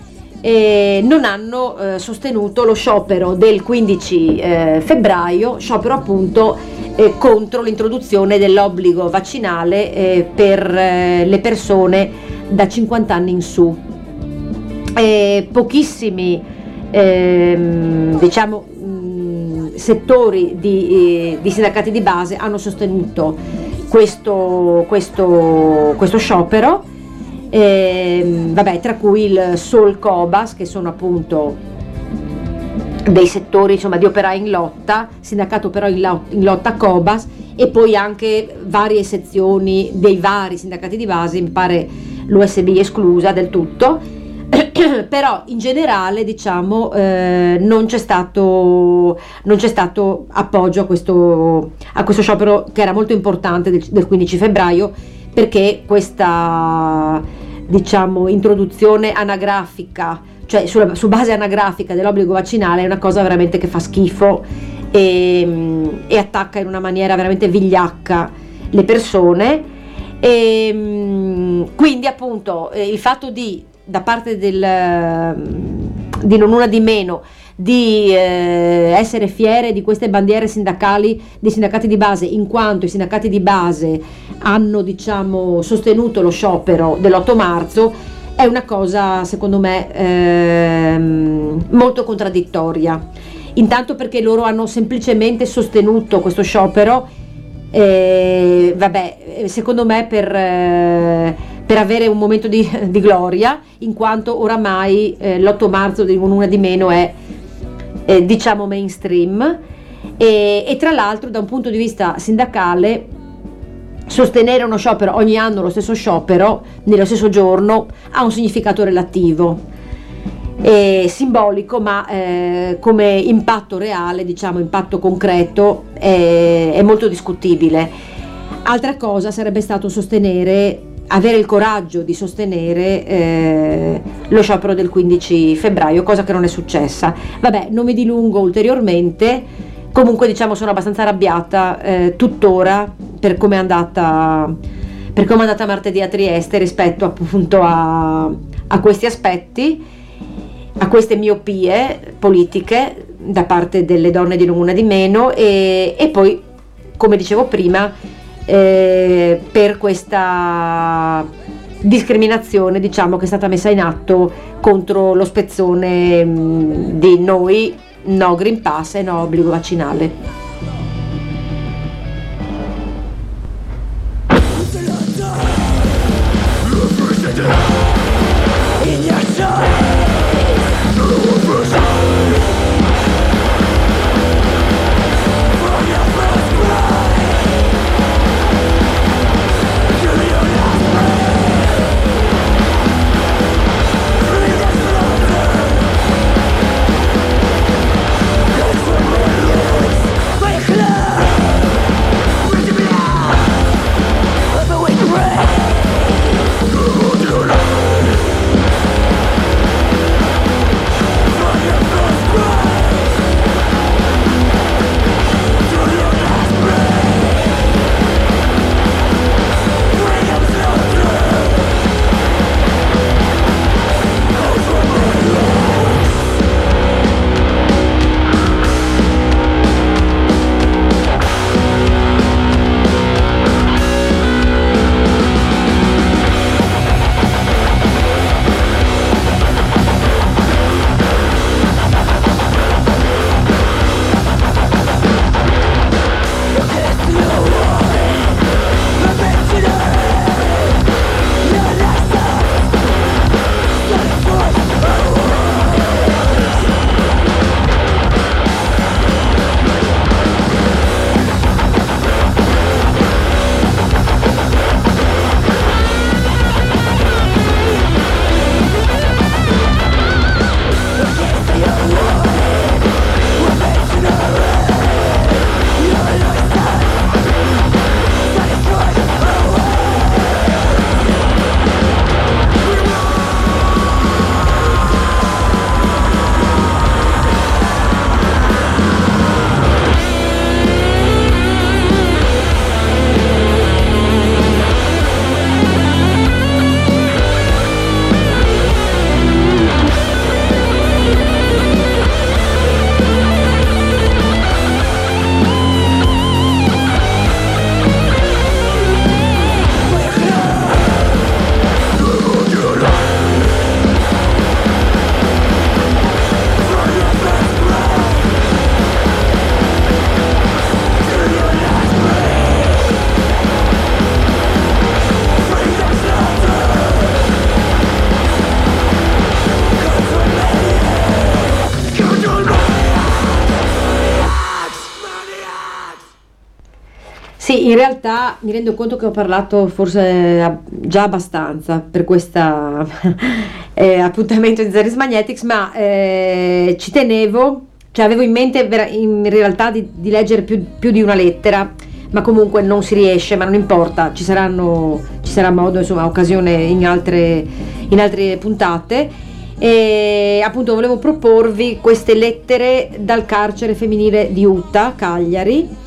eh, non hanno eh, sostenuto lo sciopero del 15 eh, febbraio, sciopero appunto eh, contro l'introduzione dell'obbligo vaccinale eh, per eh, le persone da 50 anni in su. pochissimi ehm, diciamo, settori di, di, sindacati di base hanno sostenuto questo, questo, questo sciopero eh, vabbè, tra cui il Sol Cobas, che sono appunto dei settori insomma, di operai in lotta, sindacato però in, in lotta Cobas e poi anche varie sezioni dei vari sindacati di base, mi pare l'USB esclusa del tutto, però in generale diciamo eh, non, c'è stato, non, c'è stato, appoggio a questo, a questo, sciopero che era molto importante del, del 15 febbraio perché questa diciamo, introduzione anagrafica, cioè sulla, su base anagrafica dell'obbligo vaccinale è una cosa veramente che fa schifo e, e attacca in una maniera veramente vigliacca le persone. E, quindi appunto eh, il fatto di da parte del, di non una di meno di eh, essere fiere di queste bandiere sindacali dei sindacati di base in quanto i sindacati di base hanno diciamo, sostenuto lo sciopero dell'8 marzo è una cosa secondo me ehm, molto contraddittoria. Intanto perché loro hanno semplicemente sostenuto questo sciopero eh, vabbè secondo me per, eh, per avere un momento di, di, gloria in quanto oramai eh, l'8 marzo di una di meno è eh, diciamo mainstream. E, e tra l'altro da un punto di vista sindacale sostenere uno sciopero ogni anno lo stesso sciopero nello stesso giorno ha un significato relativo. Eh, simbolico ma eh, come impatto reale diciamo impatto concreto è, è molto discutibile. Altra cosa sarebbe stato sostenere avere il coraggio di sostenere eh, lo sciopero del 15 febbraio, cosa che non è successa. Vabbè, non mi dilungo ulteriormente, comunque diciamo sono abbastanza arrabbiata eh, tuttora per come è andata andata martedì a Trieste rispetto appunto a, a questi aspetti, a queste miopie politiche da parte delle donne di una di meno e, e poi, come dicevo prima, eh, per questa discriminazione diciamo che è stata messa in atto contro lo spezzone mh, di noi no Green Pass e no obbligo vaccinale. Sì, in realtà mi rendo conto che ho parlato forse già abbastanza per questo eh, appuntamento di Zeris Magnetics, ma eh, ci tenevo, cioè avevo in mente in realtà di, di leggere più, più, di una lettera, ma comunque non si riesce, ma non importa, ci, saranno, ci sarà modo, insomma, occasione in altre, in altre puntate. E appunto volevo proporvi queste lettere dal carcere femminile di Utah, Cagliari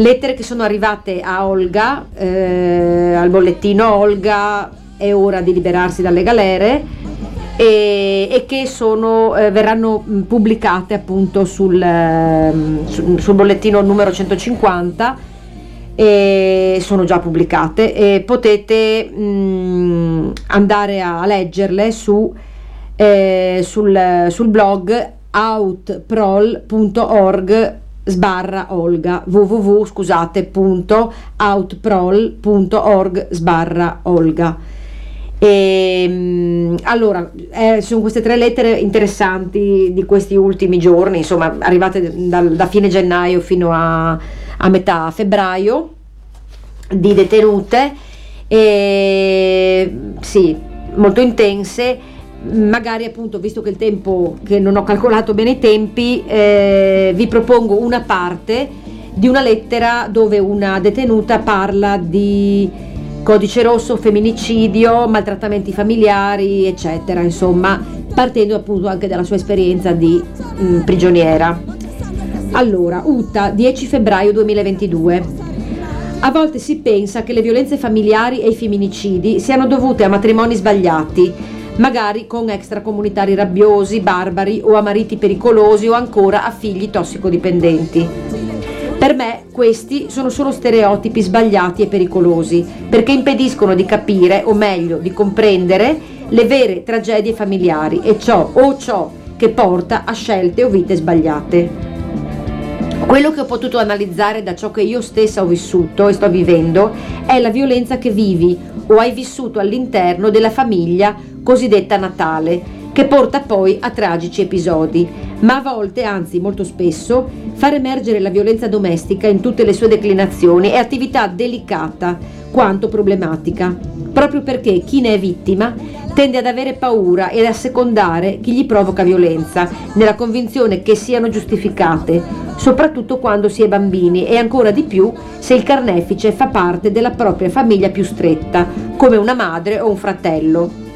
lettere che sono arrivate a Olga, eh, al bollettino. Olga è ora di liberarsi dalle galere e, e che sono, eh, verranno mm, pubblicate appunto sul, eh, sul bollettino numero 150 e sono già pubblicate. E potete mh, mm, andare a leggerle su, eh, sul, sul blog outprol.org sbarra Olga www scusate punto outprol.org sbarra Olga E, ehm, allora, eh, sono queste tre lettere interessanti di questi ultimi giorni, insomma, arrivate da, da fine gennaio fino a, a, metà febbraio, di detenute, e, sì, molto intense. Magari appunto, visto che il tempo, che non ho calcolato bene i tempi, eh, vi propongo una parte di una lettera dove una detenuta parla di codice rosso, femminicidio, maltrattamenti familiari, eccetera, insomma, partendo appunto anche dalla sua esperienza di mh, mm, prigioniera. Allora, Uta, 10 febbraio 2022. A volte si pensa che le violenze familiari e i femminicidi siano dovute a matrimoni sbagliati, magari con extracomunitari rabbiosi, barbari o a mariti pericolosi o ancora a figli tossicodipendenti. Per me questi sono solo stereotipi sbagliati e pericolosi, perché impediscono di capire, o meglio di comprendere, le vere tragedie familiari e ciò o ciò che porta a scelte o vite sbagliate. Quello che ho potuto analizzare da ciò che io stessa ho vissuto e sto vivendo è la violenza che vivi o hai vissuto all'interno della famiglia cosiddetta natale, che porta poi a tragici episodi, ma a volte, anzi molto spesso, far emergere la violenza domestica in tutte le sue declinazioni è attività delicata quanto problematica, proprio perché chi ne è vittima tende ad avere paura e a secondare chi gli provoca violenza, nella convinzione che siano giustificate, soprattutto quando si è bambini e ancora di più se il carnefice fa parte della propria famiglia più stretta, come una madre o un fratello.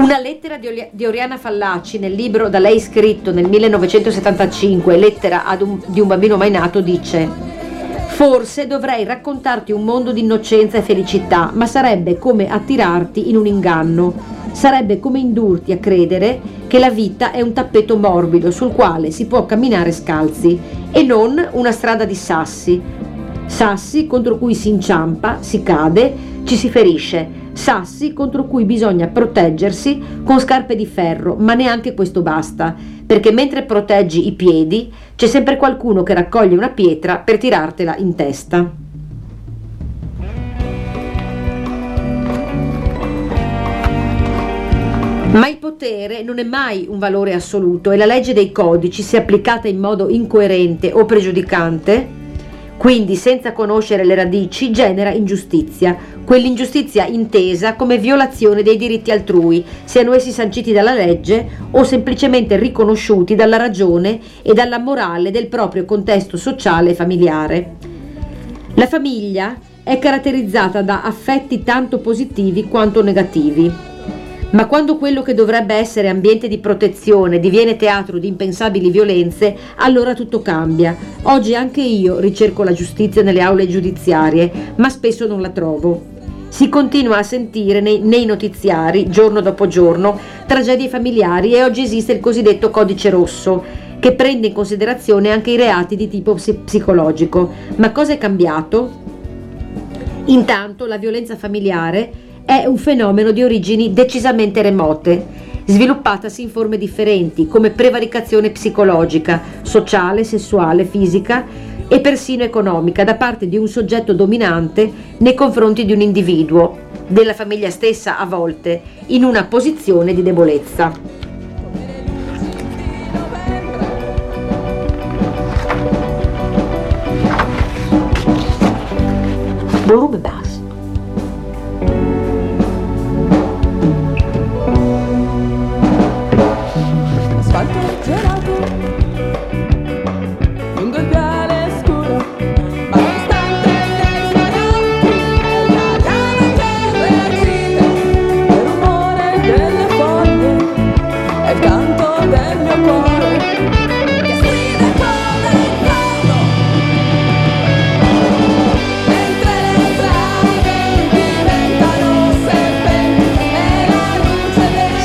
Una lettera di Oriana Fallaci nel libro da lei scritto nel 1975, Lettera un, di un bambino mai nato, dice Forse dovrei raccontarti un mondo di innocenza e felicità, ma sarebbe come attirarti in un inganno. Sarebbe come indurti a credere che la vita è un tappeto morbido sul quale si può camminare scalzi e non una strada di sassi. Sassi contro cui si inciampa, si cade, ci si ferisce sassi contro cui bisogna proteggersi con scarpe di ferro, ma neanche questo basta, perché mentre proteggi i piedi c'è sempre qualcuno che raccoglie una pietra per tirartela in testa. Ma il potere non è mai un valore assoluto e la legge dei codici, se applicata in modo incoerente o pregiudicante, quindi senza conoscere le radici, genera ingiustizia, quell'ingiustizia intesa come violazione dei diritti altrui, siano essi sanciti dalla legge o semplicemente riconosciuti dalla ragione e dalla morale del proprio contesto sociale e familiare. La famiglia è caratterizzata da affetti tanto positivi quanto negativi. Ma quando quello che dovrebbe essere ambiente di protezione diviene teatro di impensabili violenze, allora tutto cambia. Oggi anche io ricerco la giustizia nelle aule giudiziarie, ma spesso non la trovo. Si continua a sentire nei, nei, notiziari, giorno dopo giorno, tragedie familiari e oggi esiste il cosiddetto codice rosso, che prende in considerazione anche i reati di tipo psicologico. Ma cosa è cambiato? Intanto la violenza familiare è un fenomeno di origini decisamente remote, sviluppatasi in forme differenti come prevaricazione psicologica, sociale, sessuale, fisica e persino economica da parte di un soggetto dominante nei confronti di un individuo, della famiglia stessa a volte, in una posizione di debolezza. Volume basso.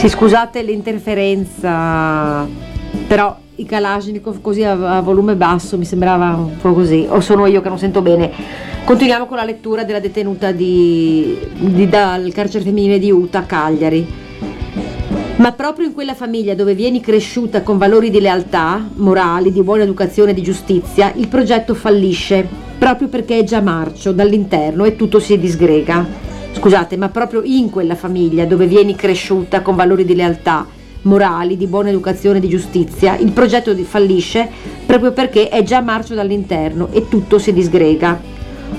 Sì, scusate l'interferenza, però i Kalashnikov così a, a, volume basso mi sembrava un po' così, o sono io che non sento bene. Continuiamo con la lettura della detenuta di, di, dal carcere femminile di Utah, Cagliari. Ma proprio in quella famiglia dove vieni cresciuta con valori di lealtà, morali, di buona educazione e di giustizia, il progetto fallisce, proprio perché è già marcio dall'interno e tutto si disgrega. Scusate, ma proprio in quella famiglia dove vieni cresciuta con valori di lealtà, morali, di buona educazione, di giustizia, il progetto fallisce proprio perché è già marcio dall'interno e tutto si disgrega.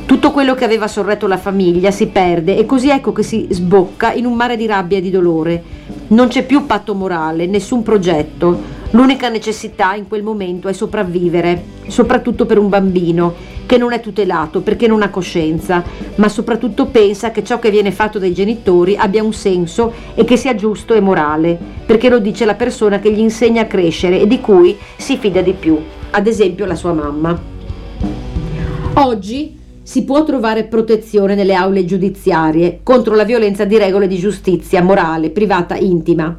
Tutto quello che aveva sorretto la famiglia si perde e così ecco che si sbocca in un mare di rabbia e di dolore. Non c'è più patto morale, nessun progetto. L'unica necessità in quel momento è sopravvivere, soprattutto per un bambino che non è tutelato perché non ha coscienza, ma soprattutto pensa che ciò che viene fatto dai genitori abbia un senso e che sia giusto e morale, perché lo dice la persona che gli insegna a crescere e di cui si fida di più, ad esempio la sua mamma. Oggi si può trovare protezione nelle aule giudiziarie contro la violenza di regole di giustizia morale, privata, intima.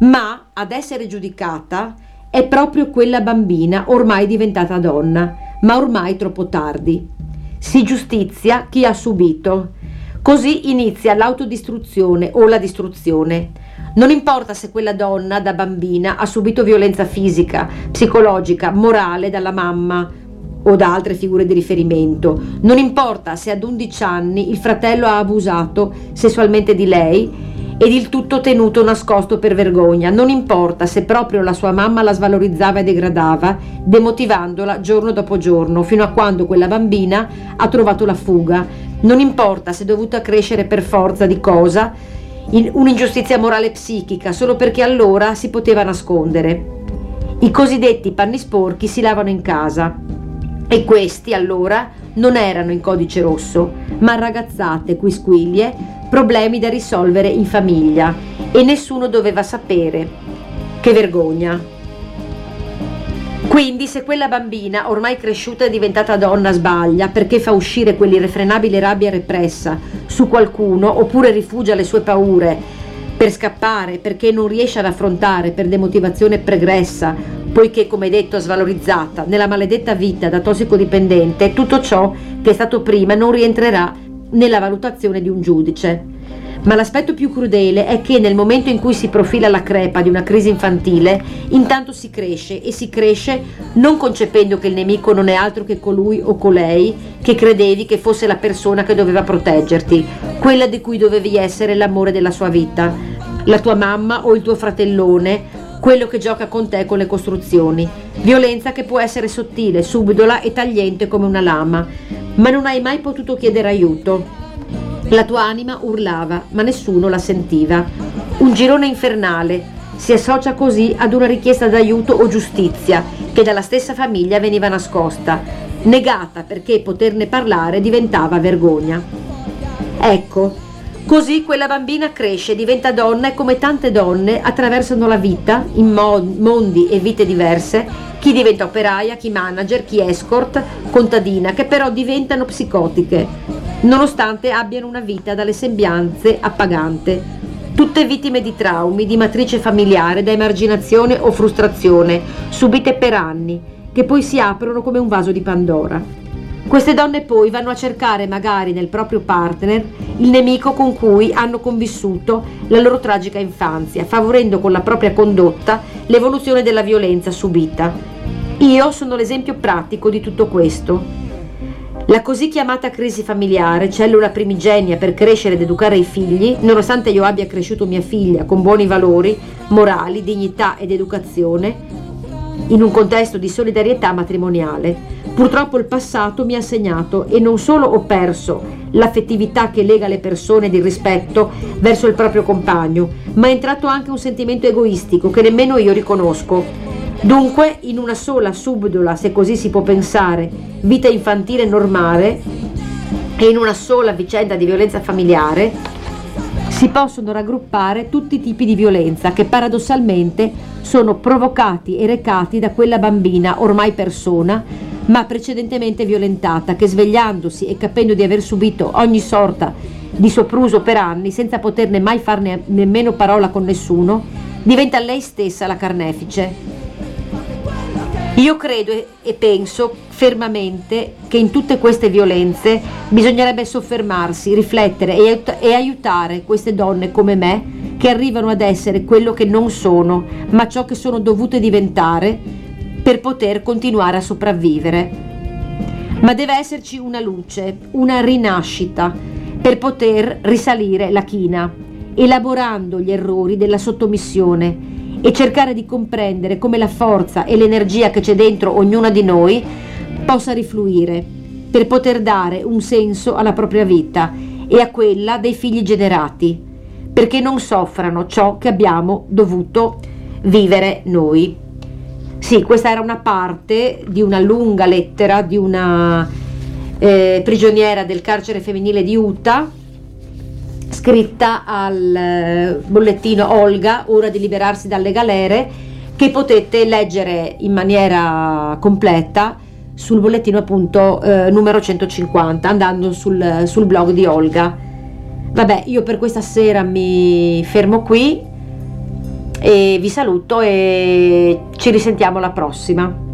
Ma ad essere giudicata è proprio quella bambina ormai diventata donna, ma ormai troppo tardi. Si giustizia chi ha subito. Così inizia l'autodistruzione o la distruzione. Non importa se quella donna da bambina ha subito violenza fisica, psicologica, morale dalla mamma, o da altre figure di riferimento. Non importa se ad 11 anni il fratello ha abusato sessualmente di lei ed il tutto tenuto nascosto per vergogna. Non importa se proprio la sua mamma la svalorizzava e degradava, demotivandola giorno dopo giorno, fino a quando quella bambina ha trovato la fuga. Non importa se è dovuta crescere per forza di cosa, in un'ingiustizia morale psichica, solo perché allora si poteva nascondere. I cosiddetti panni sporchi si lavano in casa. E questi allora non erano in codice rosso, ma ragazzate quisquiglie, problemi da risolvere in famiglia e nessuno doveva sapere. Che vergogna. Quindi se quella bambina, ormai cresciuta e diventata donna, sbaglia perché fa uscire quell'irrefrenabile rabbia repressa su qualcuno oppure rifugia le sue paure per scappare perché non riesce ad affrontare per demotivazione pregressa poiché come detto svalorizzata nella maledetta vita da tossicodipendente, tutto ciò che è stato prima non rientrerà nella valutazione di un giudice. Ma l'aspetto più crudele è che nel momento in cui si profila la crepa di una crisi infantile, intanto si cresce e si cresce non concependo che il nemico non è altro che colui o colei che credevi che fosse la persona che doveva proteggerti, quella di cui dovevi essere l'amore della sua vita, la tua mamma o il tuo fratellone quello che gioca con te con le costruzioni. Violenza che può essere sottile, subdola e tagliente come una lama, ma non hai mai potuto chiedere aiuto. La tua anima urlava, ma nessuno la sentiva. Un girone infernale si associa così ad una richiesta d'aiuto o giustizia che dalla stessa famiglia veniva nascosta, negata perché poterne parlare diventava vergogna. Ecco, Così quella bambina cresce, diventa donna e come tante donne attraversano la vita in mondi e vite diverse, chi diventa operaia, chi manager, chi escort, contadina, che però diventano psicotiche, nonostante abbiano una vita dalle sembianze appagante. Tutte vittime di traumi, di matrice familiare, da emarginazione o frustrazione, subite per anni, che poi si aprono come un vaso di Pandora. Queste donne poi vanno a cercare magari nel proprio partner il nemico con cui hanno convissuto la loro tragica infanzia, favorendo con la propria condotta l'evoluzione della violenza subita. Io sono l'esempio pratico di tutto questo. La così chiamata crisi familiare, cellula primigenia per crescere ed educare i figli, nonostante io abbia cresciuto mia figlia con buoni valori, morali, dignità ed educazione, in un contesto di solidarietà matrimoniale. Purtroppo il passato mi ha segnato e non solo ho perso l'affettività che lega le persone ed il rispetto verso il proprio compagno, ma è entrato anche un sentimento egoistico che nemmeno io riconosco. Dunque, in una sola subdola, se così si può pensare, vita infantile normale e in una sola vicenda di violenza familiare, si possono raggruppare tutti i tipi di violenza che paradossalmente sono provocati e recati da quella bambina ormai persona, ma precedentemente violentata, che svegliandosi e capendo di aver subito ogni sorta di sopruso per anni, senza poterne mai farne nemmeno parola con nessuno, diventa lei stessa la carnefice. Io credo e penso fermamente che in tutte queste violenze bisognerebbe soffermarsi, riflettere e, aiutare queste donne come me che arrivano ad essere quello che non sono, ma ciò che sono dovute diventare per poter continuare a sopravvivere. Ma deve esserci una luce, una rinascita, per poter risalire la china, elaborando gli errori della sottomissione e cercare di comprendere come la forza e l'energia che c'è dentro ognuna di noi possa rifluire per poter dare un senso alla propria vita e a quella dei figli generati, perché non soffrano ciò che abbiamo dovuto vivere noi. Sì, questa era una parte di una lunga lettera di una eh, prigioniera del carcere femminile di Utah scritta al eh, bollettino Olga, ora di liberarsi dalle galere, che potete leggere in maniera completa sul bollettino appunto eh, numero 150 andando sul, sul blog di Olga. Vabbè, io per questa sera mi fermo qui e vi saluto e ci risentiamo alla prossima.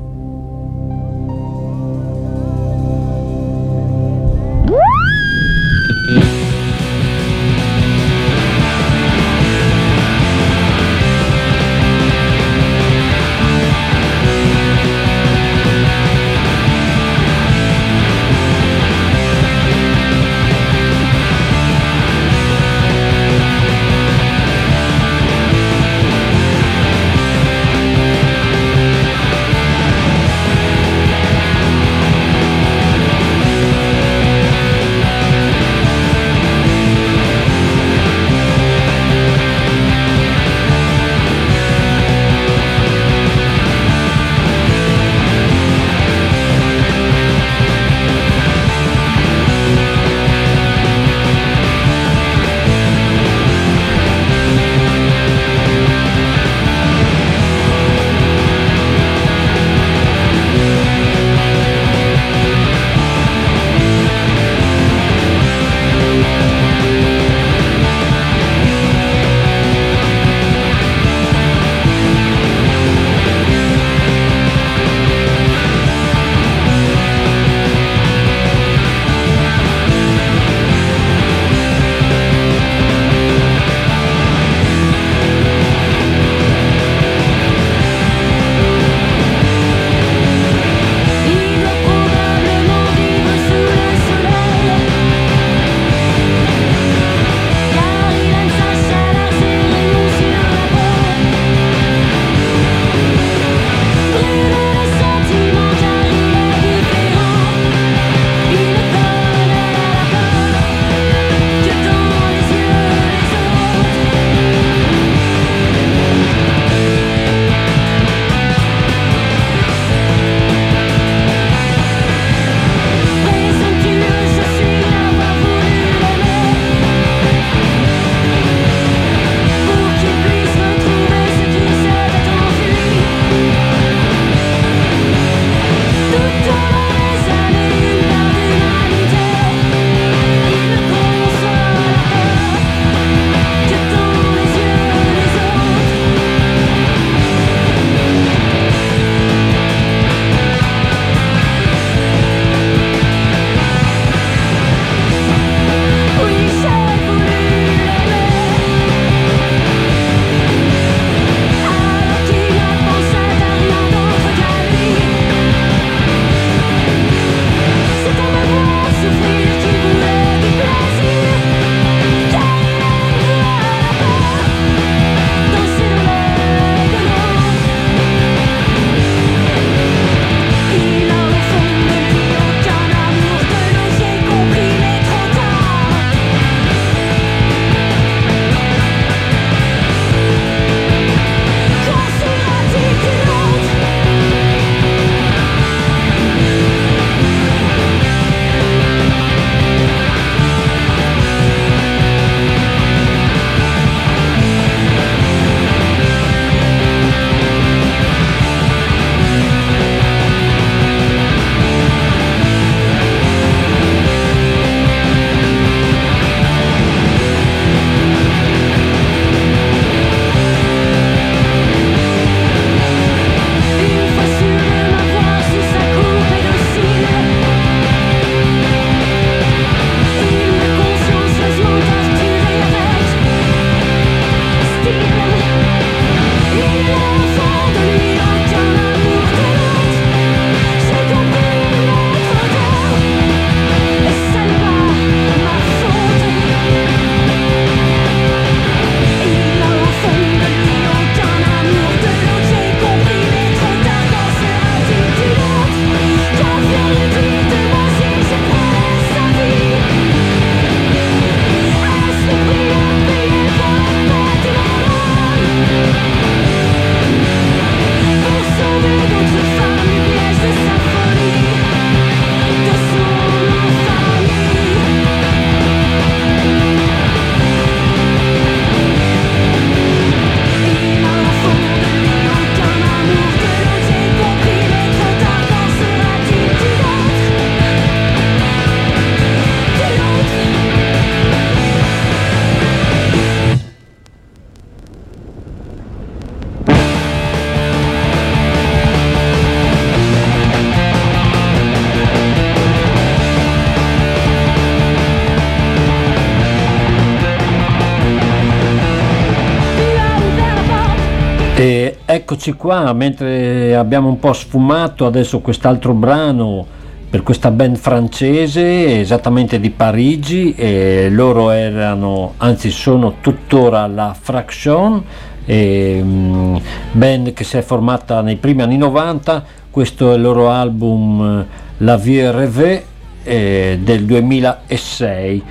Eccoci qua, mentre abbiamo un po' sfumato adesso quest'altro brano per questa band francese esattamente di Parigi e loro erano, anzi sono tuttora la Fraction, e, um, band che si è formata nei primi anni 90, questo è il loro album La Vie Rêvée eh, del 2006.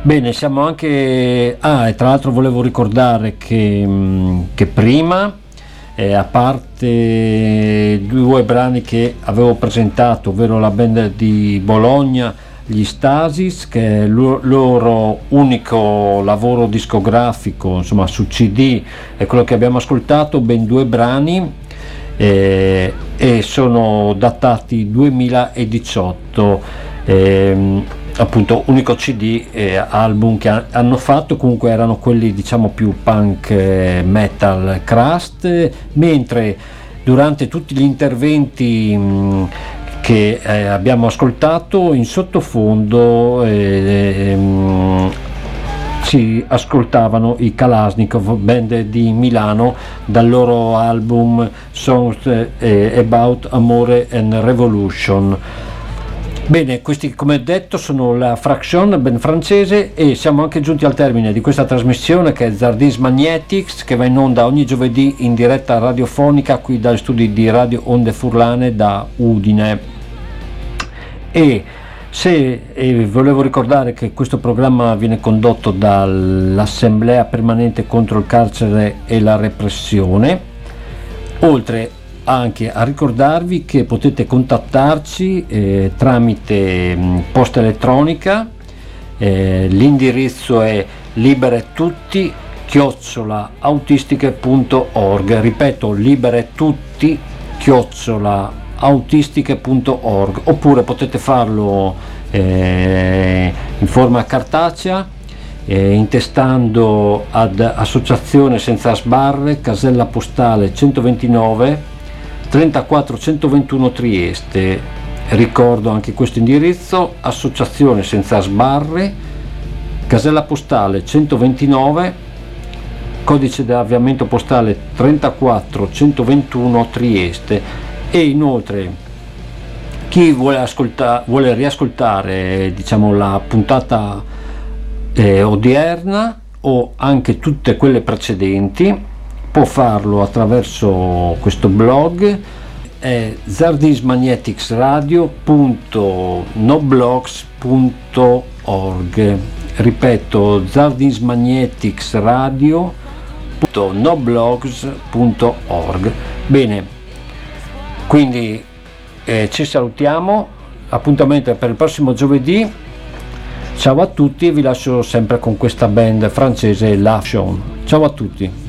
Bene, siamo anche... Ah, e tra l'altro volevo ricordare che, mm, che prima, eh, a parte due brani che avevo presentato, ovvero la band di Bologna, gli Stasis, che è il loro unico lavoro discografico, insomma su CD, è quello che abbiamo ascoltato, ben due brani, eh, e sono datati 2018. Eh, appunto unico CD e album che hanno fatto comunque erano quelli diciamo più punk eh, metal crust mentre durante tutti gli interventi mh, che eh, abbiamo ascoltato in sottofondo eh, mh, si ascoltavano i Kalashnikov band di Milano dal loro album Songs eh, About Amore and Revolution Bene, questi come detto sono la Fraction, ben francese e siamo anche giunti al termine di questa trasmissione che è Zardis Magnetics che va in onda ogni giovedì in diretta radiofonica qui dagli studi di Radio Onde Furlane da Udine. E se e volevo ricordare che questo programma viene condotto dall'Assemblea permanente contro il carcere e la repressione, oltre anche a ricordarvi che potete contattarci eh, tramite mh, mm, posta elettronica, eh, l'indirizzo è liberetutti chiocciola autistiche.org, ripeto liberetutti chiocciola autistiche.org oppure potete farlo eh, in forma cartacea eh, intestando ad associazione senza sbarre casella postale 129 34 121 Trieste. Ricordo anche questo indirizzo, associazione senza sbarre, casella postale 129, codice di avviamento postale 34 121 Trieste e inoltre chi vuole, ascolta, vuole riascoltare diciamo, la puntata eh, odierna o anche tutte quelle precedenti può farlo attraverso questo blog è zardismagneticsradio.noblogs.org ripeto zardismagneticsradio.noblogs.org bene quindi eh, ci salutiamo. Appuntamento per il prossimo giovedì. Ciao a tutti vi lascio sempre con questa band francese La Ciao a tutti